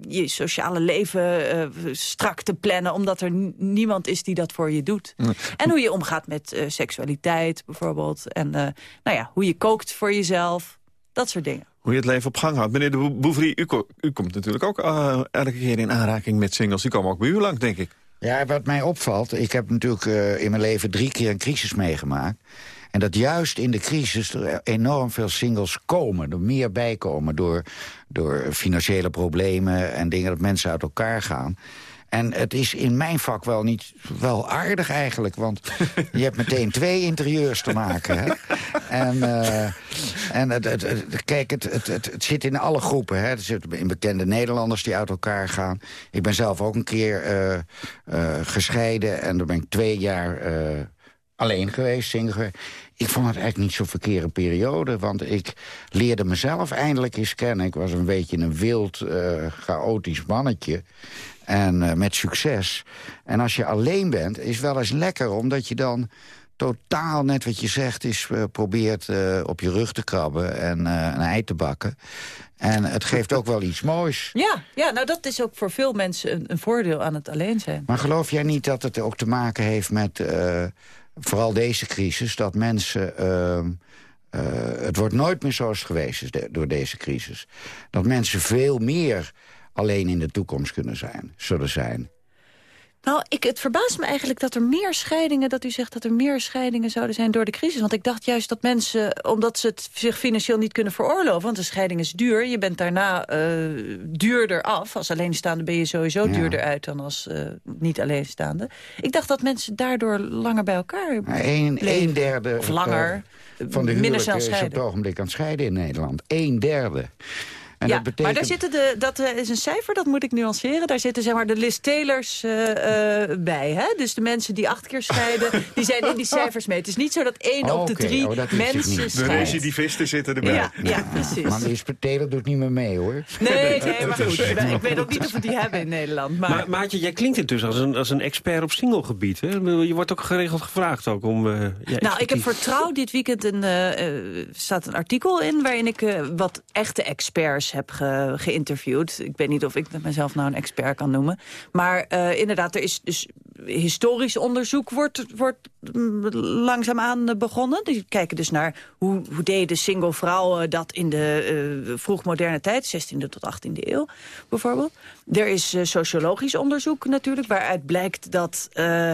je sociale leven strak te plannen... omdat er niemand is die dat voor je doet. En hoe je omgaat met seksualiteit bijvoorbeeld. En nou ja, hoe je kookt voor jezelf. Dat soort dingen hoe je het leven op gang houdt. Meneer de Bouvry, u, u, komt natuurlijk ook uh, elke keer in aanraking met singles. Die komen ook bij u lang, denk ik. Ja, wat mij opvalt, ik heb natuurlijk uh, in mijn leven drie keer een crisis meegemaakt. En dat juist in de crisis er enorm veel singles komen, er meer bijkomen... door, door financiële problemen en dingen dat mensen uit elkaar gaan. En het is in mijn vak wel niet wel aardig eigenlijk. Want je hebt meteen twee interieurs te maken. Hè? En, uh, en het, het, kijk, het, het, het, zit in alle groepen. Hè? Er zitten in bekende Nederlanders die uit elkaar gaan. Ik ben zelf ook een keer uh, uh, gescheiden. En dan ben ik twee jaar alleen geweest, single Ik vond het eigenlijk niet zo'n verkeerde periode. Want ik leerde mezelf eindelijk eens kennen. Ik was een beetje een wild, chaotisch mannetje. En uh, met succes. En als je alleen bent, is wel eens lekker, omdat je dan totaal, net wat je zegt, is uh, probeert uh, op je rug te krabben en een ei te bakken. En het geeft ook wel iets moois. Ja, ja nou dat is ook voor veel mensen een, een voordeel aan het alleen zijn. Maar geloof jij niet dat het ook te maken heeft met, vooral deze crisis, dat mensen... Ehm, het wordt nooit meer zoals het geweest is door deze crisis. Dat mensen veel meer alleen in de toekomst kunnen zijn, zullen zijn. Nou, ik, het verbaast me eigenlijk dat er meer scheidingen... dat u zegt dat er meer scheidingen zouden zijn door de crisis. Want ik dacht juist dat mensen, omdat ze het zich financieel niet kunnen veroorloven... want de scheiding is duur, je bent daarna uh, duurder af. Als alleenstaande ben je sowieso duurder uit dan als uh, niet alleenstaande. Ik dacht dat mensen daardoor langer bij elkaar een, een derde Of langer, van de huwelijken is op het ogenblik aan het scheiden in Nederland. Een derde ja, maar daar zitten de, dat eh, is een cijfer, dat moet ik nuanceren. Daar zitten zeg maar de listelers uh, uh, bij. Hè? Dus de mensen die acht keer scheiden, die zijn in die cijfers mee. Het is niet zo dat één op de drie oh, mensen scheidt. De recidivisten zitten erbij. Ja, ja precies. Maar de listeler doet niet meer mee, hoor. Nee, nee maar goed. Ik weet ook niet of we die hebben in Nederland. Maar, maar Maatje, jij klinkt intussen als een, als een expert op singlegebied. Hè? Je wordt ook geregeld gevraagd ook om... Uh, nou, ik heb voor Trouw dit weekend een, staat een artikel in... waarin ik wat echte experts heb ge, geïnterviewd. Ik weet niet of ik mezelf nou een expert kan noemen. Maar uh, inderdaad, er is dus historisch onderzoek wordt, wordt langzaamaan begonnen. Die kijken dus naar hoe, hoe deden single vrouwen dat in de uh, vroegmoderne tijd, 16e tot 18e eeuw bijvoorbeeld. Er is uh, sociologisch onderzoek natuurlijk, waaruit blijkt dat uh,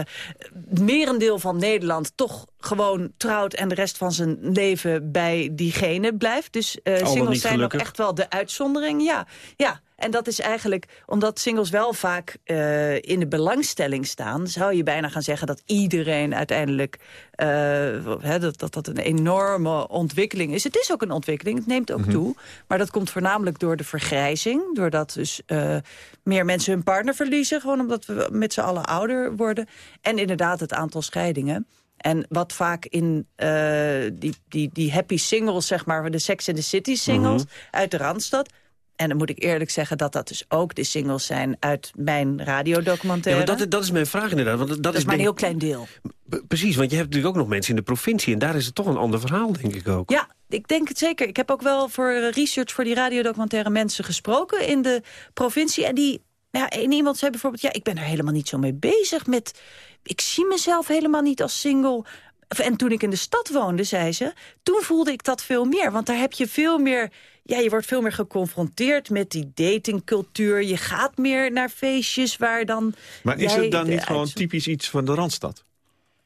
merendeel van Nederland toch gewoon trouwt en de rest van zijn leven bij diegene blijft. Dus singles zijn ook echt wel de uitzondering. Ja, ja. En dat is eigenlijk, omdat singles wel vaak uh, in de belangstelling staan... zou je bijna gaan zeggen dat iedereen uiteindelijk... Uh, dat, dat dat een enorme ontwikkeling is. Het is ook een ontwikkeling, het neemt ook mm -hmm. toe. Maar dat komt voornamelijk door de vergrijzing. Doordat dus uh, meer mensen hun partner verliezen... gewoon omdat we met z'n allen ouder worden. En inderdaad het aantal scheidingen. En wat vaak in uh, die, die, die happy singles, zeg maar, de Sex in the City singles... Mm -hmm. uit de Randstad en dan moet ik eerlijk zeggen dat dat dus ook de singles zijn uit mijn radiodocumentaire. Ja, dat, dat is mijn vraag inderdaad. Want dat, dat is, maar een heel klein deel. Precies, want je hebt natuurlijk ook nog mensen in de provincie... en daar is het toch een ander verhaal, denk ik ook. Ja, ik denk het zeker. Ik heb ook wel voor research voor die radiodocumentaire mensen gesproken in de provincie. En die ja, en iemand zei bijvoorbeeld, ja, ik ben er helemaal niet zo mee bezig met... Ik zie mezelf helemaal niet als single. En toen ik in de stad woonde, zei ze, toen voelde ik dat veel meer. Want daar heb je veel meer ja, je wordt veel meer geconfronteerd met die datingcultuur. Je gaat meer naar feestjes waar dan... Maar is het dan niet gewoon typisch iets van de Randstad?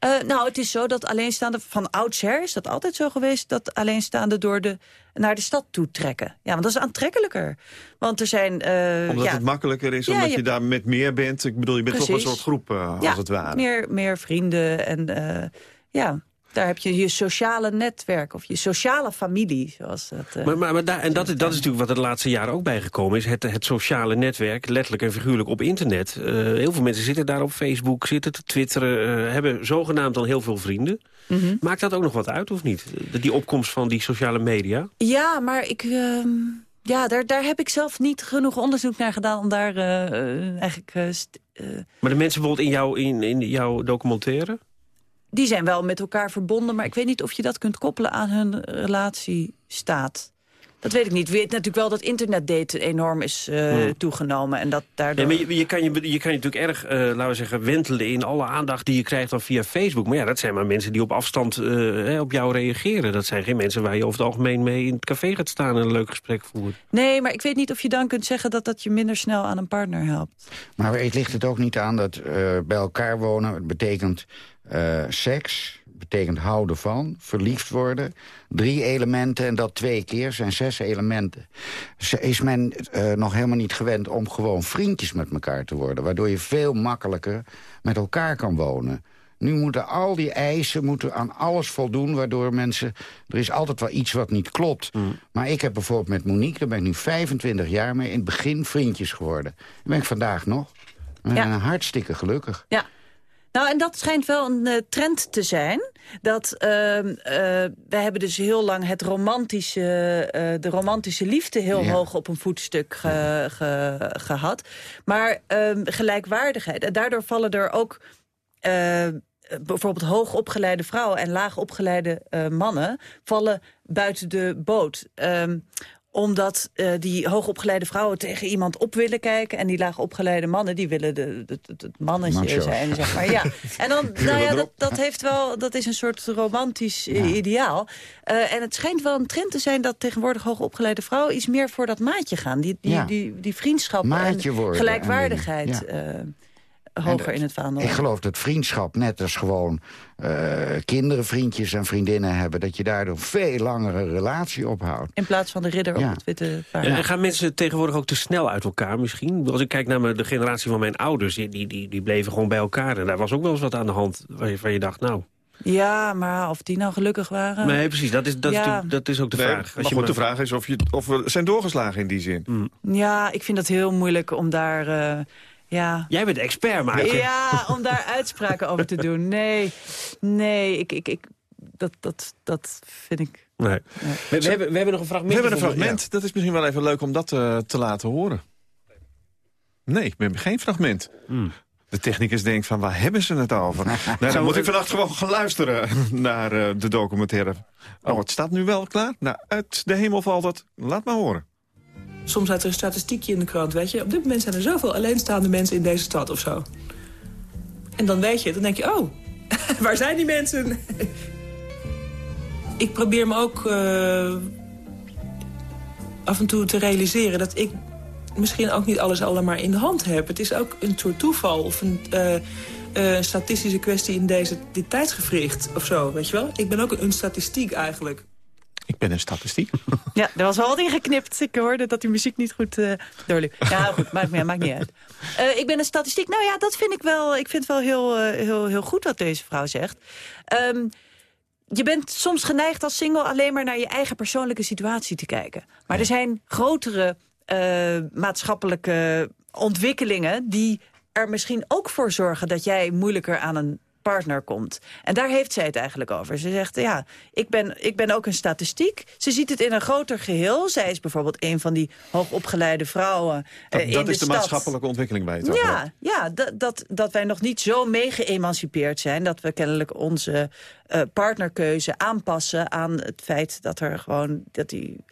Uh, nou, het is zo dat alleenstaande van oudsher is dat altijd zo geweest... dat alleenstaande door de, naar de stad toe trekken. Ja, want dat is aantrekkelijker. Want er zijn... Uh, omdat het makkelijker is, omdat je, daar met meer bent. Ik bedoel, je bent toch een soort groep, uh, als het ware. Meer, meer vrienden en ja... Daar heb je je sociale netwerk of je sociale familie. Zoals dat, uh, maar, maar, maar daar, en dat, dat is natuurlijk wat er de laatste jaren ook bijgekomen is. Het, het sociale netwerk, letterlijk en figuurlijk op internet. Uh, heel veel mensen zitten daar op Facebook, zitten te twitteren... Uh, hebben zogenaamd dan heel veel vrienden. Mm -hmm. Maakt dat ook nog wat uit of niet? Die opkomst van die sociale media? Ja, maar ik... Uh, ja, daar, daar heb ik zelf niet genoeg onderzoek naar gedaan om daar eigenlijk... maar de mensen bijvoorbeeld in, jou, in, in jouw documentaire? Die zijn wel met elkaar verbonden... maar ik weet niet of je dat kunt koppelen aan hun relatiestaat. Dat weet ik niet. Weet natuurlijk wel dat internetdaten enorm is uh, toegenomen. En dat daardoor... Ja, maar je, je, kan je, je kan je natuurlijk erg, uh, laten we zeggen, wentelen in alle aandacht die je krijgt dan via Facebook. Maar ja, dat zijn maar mensen die op afstand uh, op jou reageren. Dat zijn geen mensen waar je over het algemeen mee in het café gaat staan en een leuk gesprek voert. Nee, maar ik weet niet of je dan kunt zeggen dat dat je minder snel aan een partner helpt. Maar het ligt het ook niet aan dat bij elkaar wonen, het betekent uh, seks betekent houden van, verliefd worden. Drie elementen en dat twee keer zijn zes elementen. Is men uh, nog helemaal niet gewend om gewoon vriendjes met elkaar te worden... waardoor je veel makkelijker met elkaar kan wonen. Nu moeten al die eisen moeten aan alles voldoen... waardoor mensen... Er is altijd wel iets wat niet klopt. Mm. Maar ik heb bijvoorbeeld met Monique, daar ben ik nu 25 jaar mee... in het begin vriendjes geworden. Dat ben ik vandaag nog. Ben ja. hartstikke gelukkig. Ja, nou, en dat schijnt wel een uh, trend te zijn. Dat uh, wij hebben dus heel lang het romantische, uh, de romantische liefde heel ja. hoog op een voetstuk ge, ge, gehad. Maar ehm, gelijkwaardigheid. En daardoor vallen er ook bijvoorbeeld hoogopgeleide vrouwen en laagopgeleide mannen vallen buiten de boot. Um, omdat uh, die hoogopgeleide vrouwen tegen iemand op willen kijken... en die laagopgeleide mannen, die willen de, het mannetje Macho. zijn. Zeg maar. ja. En dan, nou ja, dat, dat, heeft wel, dat is een soort romantisch ja. ideaal. Uh, en het schijnt wel een trend te zijn dat tegenwoordig hoogopgeleide vrouwen... iets meer voor dat maatje gaan. Die, die, ja. die, die, die vriendschap maatje en gelijkwaardigheid... En uh, hoger in het vaandel. Ik geloof dat vriendschap, net als gewoon uh, kinderen, vriendjes en vriendinnen hebben... dat je daardoor een veel langere relatie ophoudt. In plaats van de ridder ja. op het witte paard. En gaan mensen tegenwoordig ook te snel uit elkaar misschien? Als ik kijk naar de generatie van mijn ouders... die, die, die bleven gewoon bij elkaar. En daar was ook wel eens wat aan de hand waarvan je dacht... nou, ja, maar of die nou gelukkig waren... Nee, precies. Dat is, dat ja. is, dat is ook de nee, vraag. Als maar je goed, maar... de vraag is of, je, of we zijn doorgeslagen in die zin. Mm. Ja, ik vind dat heel moeilijk om daar... Uh, ja. Jij bent expert, maar. Ja, om daar uitspraken over te doen. Nee, nee, ik, ik, ik, dat, dat, dat vind ik... Nee. We, we, hebben, we hebben nog een fragment. We hebben een fragment. Ja. Dat is misschien wel even leuk om dat uh, te laten horen. Nee, we hebben geen fragment. Hmm. De technicus denkt van, waar hebben ze het over? nou, dan moet ik vannacht gewoon gaan luisteren naar uh, de documentaire. Oh, het staat nu wel klaar. Nou, uit de hemel valt het. Laat maar horen. Soms staat er een statistiekje in de krant, weet je. Op dit moment zijn er zoveel alleenstaande mensen in deze stad of zo. En dan weet je, dan denk je, oh, waar zijn die mensen? ik probeer me ook uh, af en toe te realiseren dat ik misschien ook niet alles allemaal in de hand heb. Het is ook een soort toeval of een uh, uh, statistische kwestie in deze, dit tijdsgevricht of zo, weet je wel? Ik ben ook een statistiek eigenlijk. Ik ben een statistiek. Ja, er was wel wat ingeknipt. Ik hoorde dat die muziek niet goed uh, doorliep. Ja, goed, maakt, maakt niet uit. Uh, ik ben een statistiek. Nou ja, dat vind ik wel, ik vind wel heel, uh, heel, heel goed wat deze vrouw zegt. Um, je bent soms geneigd als single alleen maar naar je eigen persoonlijke situatie te kijken. Maar er zijn grotere maatschappelijke ontwikkelingen... die er misschien ook voor zorgen dat jij moeilijker aan een partner komt. En daar heeft zij het eigenlijk over. Ze zegt, ja, ik ben, ik ben ook een statistiek. Ze ziet het in een groter geheel. Zij is bijvoorbeeld een van die hoogopgeleide vrouwen Dat, uh, dat in is de, stad. maatschappelijke ontwikkeling bij het Ja, ja dat, dat, dat wij nog niet zo mee geëmancipeerd zijn... dat we kennelijk onze uh, partnerkeuze aanpassen aan het feit dat er gewoon... dat die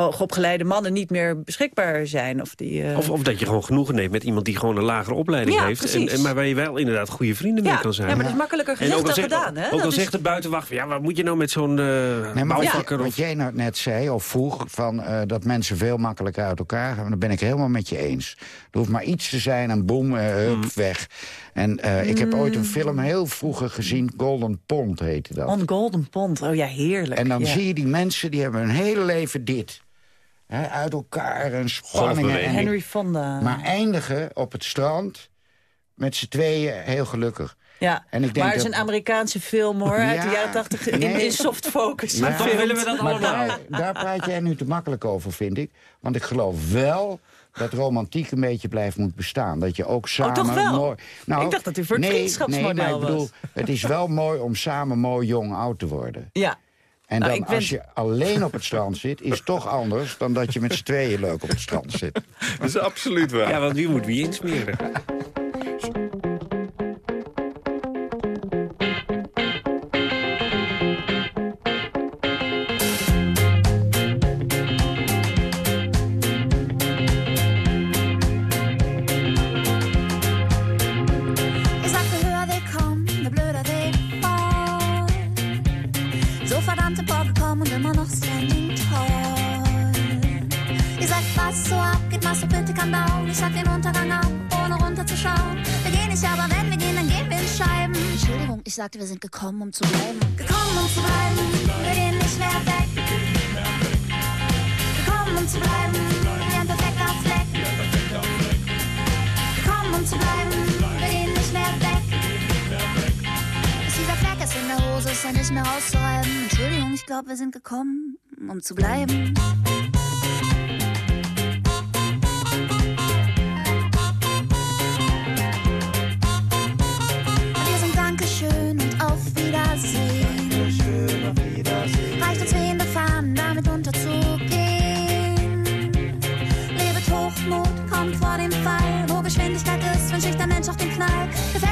hoogopgeleide mannen niet meer beschikbaar zijn. Of, die, uh... of, of, dat je gewoon genoegen neemt met iemand die gewoon een lagere opleiding ja, heeft. En, en, maar waar je wel inderdaad goede vrienden ja, mee kan zijn. Ja, maar dat is makkelijker gezegd dan gedaan. Hè? Ook al zegt de buitenwacht, ja, wat moet je nou met zo'n uh, nee, bouwvakker? Wat jij nou net zei, of vroeg, van, uh, dat mensen veel makkelijker uit elkaar gaan. Dat ben ik helemaal met je eens. Er hoeft maar iets te zijn en boem, uh, hup, mm. weg. En uh, ik heb ooit een film heel vroeger gezien, Golden Pond heette dat. On Golden Pond, oh ja, heerlijk. En dan ja. zie je die mensen, die hebben hun hele leven dit. He, uit elkaar en spanningen. En Henry Fonda. Maar eindigen op het strand met z'n tweeën heel gelukkig. Ja, en ik denk maar het is een Amerikaanse film hoor, ja, uit de jaren tachtig in, nee, in soft focus. Maar toch willen we dat allemaal. Daar, daar praat jij nu te makkelijk over, vind ik. Want ik geloof wel dat romantiek een beetje blijft moet bestaan. Dat je ook samen... Oh, toch wel? Mooi, nou, ik dacht dat u voor het nee, vriendschapsmodel nee, maar ik bedoel, was. Het is wel mooi om samen mooi jong oud te worden. Ja. En nou, dan ben... als je alleen op het strand zit, is toch anders... dan dat je met z'n tweeën leuk op het strand zit. Dat is absoluut waar. Ja, want wie moet wie insmeren? Sagte, wir sind gekommen, um zu bleiben. Gekommen, um zu bleiben, wir gehen nicht mehr weg. Gekommen, um zu bleiben, wie ein perfekter Fleck. Gekommen, um zu bleiben, wir gehen nicht mehr weg. Bis dieser Fleck ist in der Hose, ist ja nicht mehr auszureiben. Entschuldigung, ich glaube, wir sind gekommen, um zu bleiben.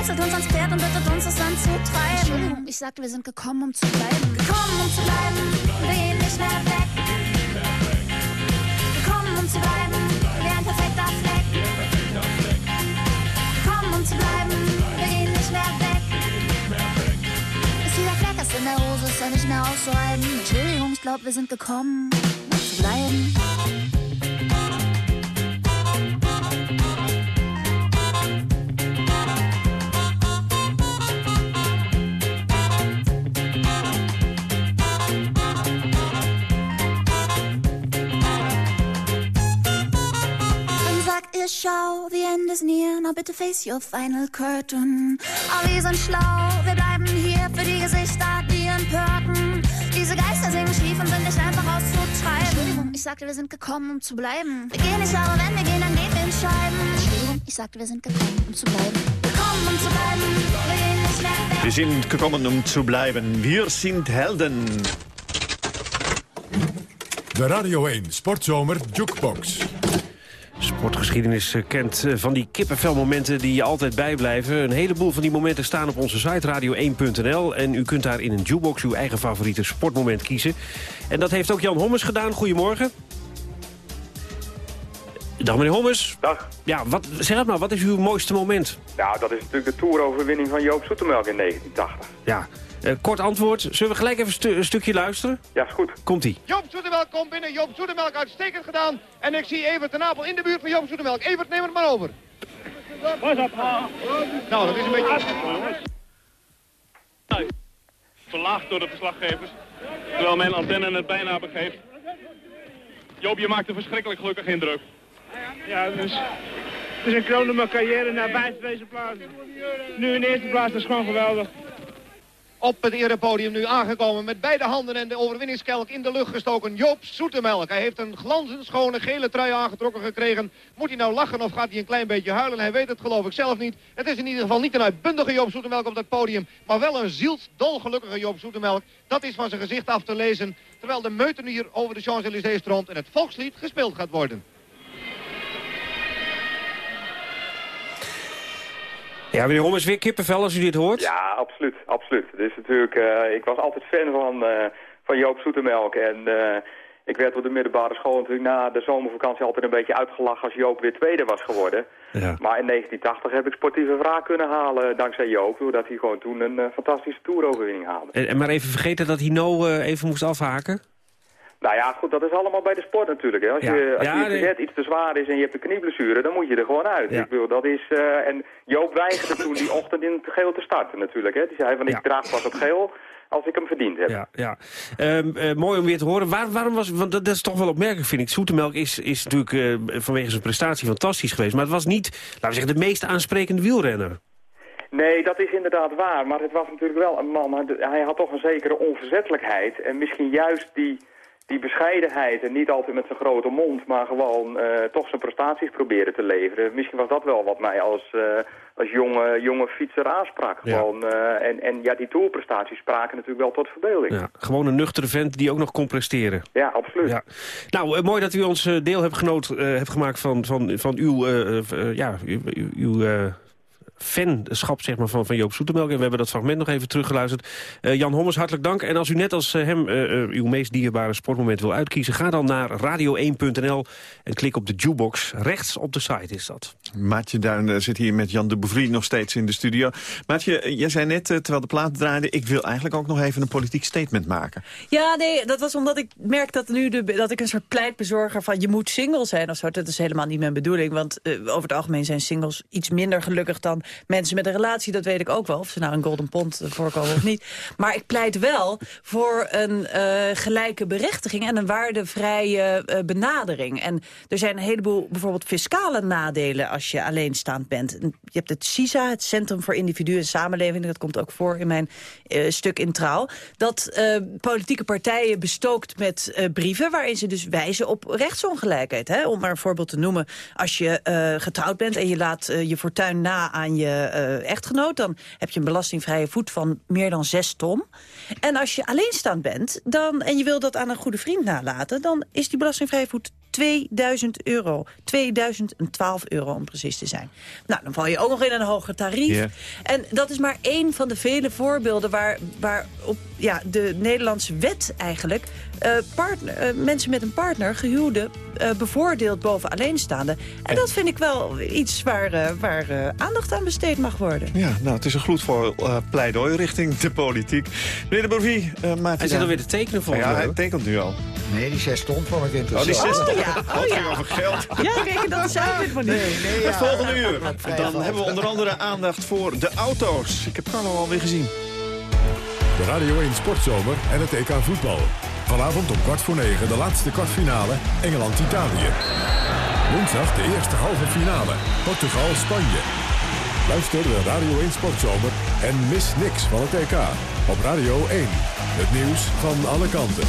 Knall. Gefesselt uns ans Pferd und bittet uns, das Land zu treiben. Entschuldigung, ich sagte, wir sind gekommen, um zu bleiben. Gekommen, um zu bleiben, wir gehen nicht mehr weg. Gekommen, um zu bleiben, wie ein perfekter Fleck. Gekommen, um zu bleiben, wir gehen nicht mehr weg. in der Hose ist ja nicht mehr auszuhalten. Entschuldigung, ich glaube, wir sind gekommen, um zu bleiben. Schau, the end is near, now bitte face your final curtain. Oh, wir sind schlau, wir bleiben hier für die Gesichter, die empörten. Diese Geister singen schief und sind nicht einfach auszutreiben. Entschuldigung, ich sagte, wir sind gekommen, um zu bleiben. Wir gehen nicht, aber wenn wir gehen, dann gehen wir in Scheiben. Entschuldigung, ich sagte, wir sind gekommen, um zu bleiben. Gekommen, um zu bleiben, wir gehen nicht mehr weg. Wir sind gekommen, um zu bleiben. Wir sind Helden. De Radio 1 Sportzomer Jukebox. Sportgeschiedenis kent van die kippenvelmomenten die je altijd bijblijven. Een heleboel van die momenten staan op onze site radio1.nl. En u kunt daar in een jukebox uw eigen favoriete sportmoment kiezen. En dat heeft ook Jan Hommers gedaan. Goedemorgen. Dag meneer Hommers. Dag. Ja, wat, zeg het maar, wat is uw mooiste moment? Nou, dat is natuurlijk de toeroverwinning van Joop Zoetemelk in 1980. Ja, uh, kort antwoord. Zullen we gelijk even stu een stukje luisteren? Ja, is goed. Komt-ie. Joop Zoetemelk komt binnen. Joop Zoetemelk uitstekend gedaan. En ik zie Evert de Napel in de buurt van Joop Zoetemelk. Evert, neem het maar over. Pas op. Nou, dat is een beetje... Verlaagd door de verslaggevers. Terwijl mijn antenne het bijna begeeft. Joop, je maakt een verschrikkelijk gelukkig indruk. Ja, dus... Een kroon mijn carrière naar buiten deze plaats. Nu in eerste plaats, dat is gewoon geweldig. Op het erepodium nu aangekomen met beide handen en de overwinningskelk in de lucht gestoken. Joop Zoetemelk. Hij heeft een glanzend schone gele trui aangetrokken gekregen. Moet hij nou lachen of gaat hij een klein beetje huilen? Hij weet het geloof ik zelf niet. Het is in ieder geval niet een uitbundige Joop Zoetemelk op dat podium. Maar wel een zielsdolgelukkige Joop Zoetemelk. Dat is van zijn gezicht af te lezen. Terwijl de meuten hier over de Champs-Élysées stroomt en het volkslied gespeeld gaat worden. Ja, meneer Hommers, weer kippenvel als u dit hoort? Ja, absoluut. absoluut. Dus natuurlijk, uh, ik was altijd fan van, uh, van Joop Zoetemelk. En uh, Ik werd op de middelbare school natuurlijk na de zomervakantie altijd een beetje uitgelachen als Joop weer tweede was geworden. Ja. Maar in 1980 heb ik sportieve wraak kunnen halen dankzij Joop, doordat hij gewoon toen een fantastische toeroverwinning haalde. En, en, maar even vergeten dat Hino uh, even moest afhaken? Nou ja, goed, dat is allemaal bij de sport natuurlijk. Hè. Als Ja. je, als Ja, je je nee. verzet iets te zwaar is en je hebt een knieblessure, dan moet je er gewoon uit. Ja. Ik bedoel, dat is... eh, en Joop weigerde toen die ochtend in het geel te starten natuurlijk. Hè. Die zei van, ik draag pas het geel als ik hem verdiend heb. Ja, ja. Ehm, eh, mooi om weer te horen. Waar, waarom was, want dat, dat is toch wel opmerkelijk, vind ik. Zoetemelk is, is natuurlijk eh, vanwege zijn prestatie fantastisch geweest. Maar het was niet, laten we zeggen, de meest aansprekende wielrenner. Nee, dat is inderdaad waar. Maar het was natuurlijk wel een man. Hij had toch een zekere onverzettelijkheid. En misschien juist die, die bescheidenheid. En niet altijd met zijn grote mond. Maar gewoon eh, toch zijn prestaties proberen te leveren. Misschien was dat wel wat mij als, eh, als jonge, jonge fietser aansprak. Ja. Gewoon, eh, en, en ja, die tourprestaties spraken natuurlijk wel tot verbeelding. Ja, gewoon een nuchtere vent die ook nog kon presteren. Ja, absoluut. Ja. Nou, mooi dat u ons deel hebt, genoot, hebt gemaakt van, van, van uw, ja, uw, uw- uw fanschap zeg maar, van, van Joop Zoetemelk. En we hebben dat fragment nog even teruggeluisterd. Eh, Jan Hommers, hartelijk dank. En als u net als eh, hem eh, eh, uw meest dierbare sportmoment wil uitkiezen... ga dan naar radio1.nl en klik op de jukebox. Rechts op de site is dat. Maatje Duin eh, zit hier met Jan de Bouvrie nog steeds in de studio. Maatje, jij zei net, terwijl de plaat draaide... ik wil eigenlijk ook nog even een politiek statement maken. Ja, nee, dat was omdat ik merk dat, nu de, dat ik een soort pleitbezorger van je moet single zijn of zo. Dat is helemaal niet mijn bedoeling, want over het algemeen zijn singles iets minder gelukkig dan mensen met een relatie. Dat weet ik ook wel, of ze nou een golden pond voorkomen of niet. Maar ik pleit wel voor een eh, gelijke berechtiging en een waardevrije eh, benadering. En er zijn een heleboel bijvoorbeeld fiscale nadelen als je alleenstaand bent. Je hebt het CISA, het Centrum voor Individu en Samenleving. Dat komt ook voor in mijn eh, stuk in Trouw. Dat politieke partijen bestookt met brieven... waarin ze dus wijzen op rechtsongelijkheid. Hè? Om maar een voorbeeld te noemen. Als je getrouwd bent en je laat je fortuin na aan je eh, echtgenoot... dan heb je een belastingvrije voet van meer dan 6 ton. En als je alleenstaand bent dan, en je wil dat aan een goede vriend nalaten... dan is die belastingvrije voet 2000 euro. 2012 euro om precies te zijn. Nou, dan val je ook nog in een hoger tarief. Ja. En dat is maar één van de vele voorbeelden... waar, waar op ja, de Nederlandse wet eigenlijk... eh, partner, eh, mensen met een partner, gehuwde, eh, bevoordeeld boven alleenstaanden. En dat vind ik wel iets waar, eh, waar eh, aandacht aan besteed mag worden. Ja, nou, het is een gloedvol eh, pleidooi richting de politiek. Meneer de Bouvrie, eh Maatje Hij zit alweer te tekenen volgens Ja, mij, hij tekent nu al. Nee, die zes ton vond ik Oh, interessant. die zes ton. Ja, oh ja. ging over geld. Ja, kijk, dat is eigenlijk maar niet. nee, Het volgende uur. Dan hebben we onder andere aandacht voor de auto's. Ik heb Carlo alweer gezien. De Radio 1 Sportzomer en het EK voetbal. Vanavond om kwart voor negen de laatste kwartfinale Engeland-Italië. Woensdag de eerste halve finale Portugal-Spanje. Luister de Radio 1 Sportzomer en mis niks van het EK. Op Radio 1. Het nieuws van alle kanten.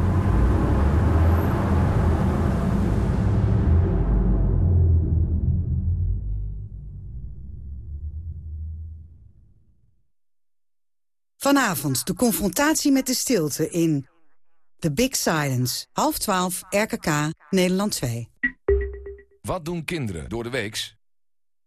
Vanavond de confrontatie met de stilte in The Big Silence. Half twaalf, RKK, Nederland 2. Wat doen kinderen door de weeks?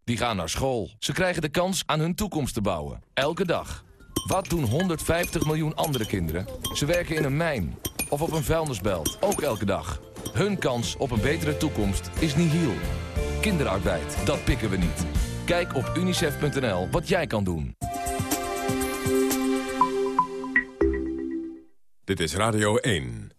Die gaan naar school. Ze krijgen de kans aan hun toekomst te bouwen. Elke dag. Wat doen 150 miljoen andere kinderen? Ze werken in een mijn of op een vuilnisbelt. Ook elke dag. Hun kans op een betere toekomst is nihil. Kinderarbeid, dat pikken we niet. Kijk op unicef.nl wat jij kan doen. Dit is Radio 1.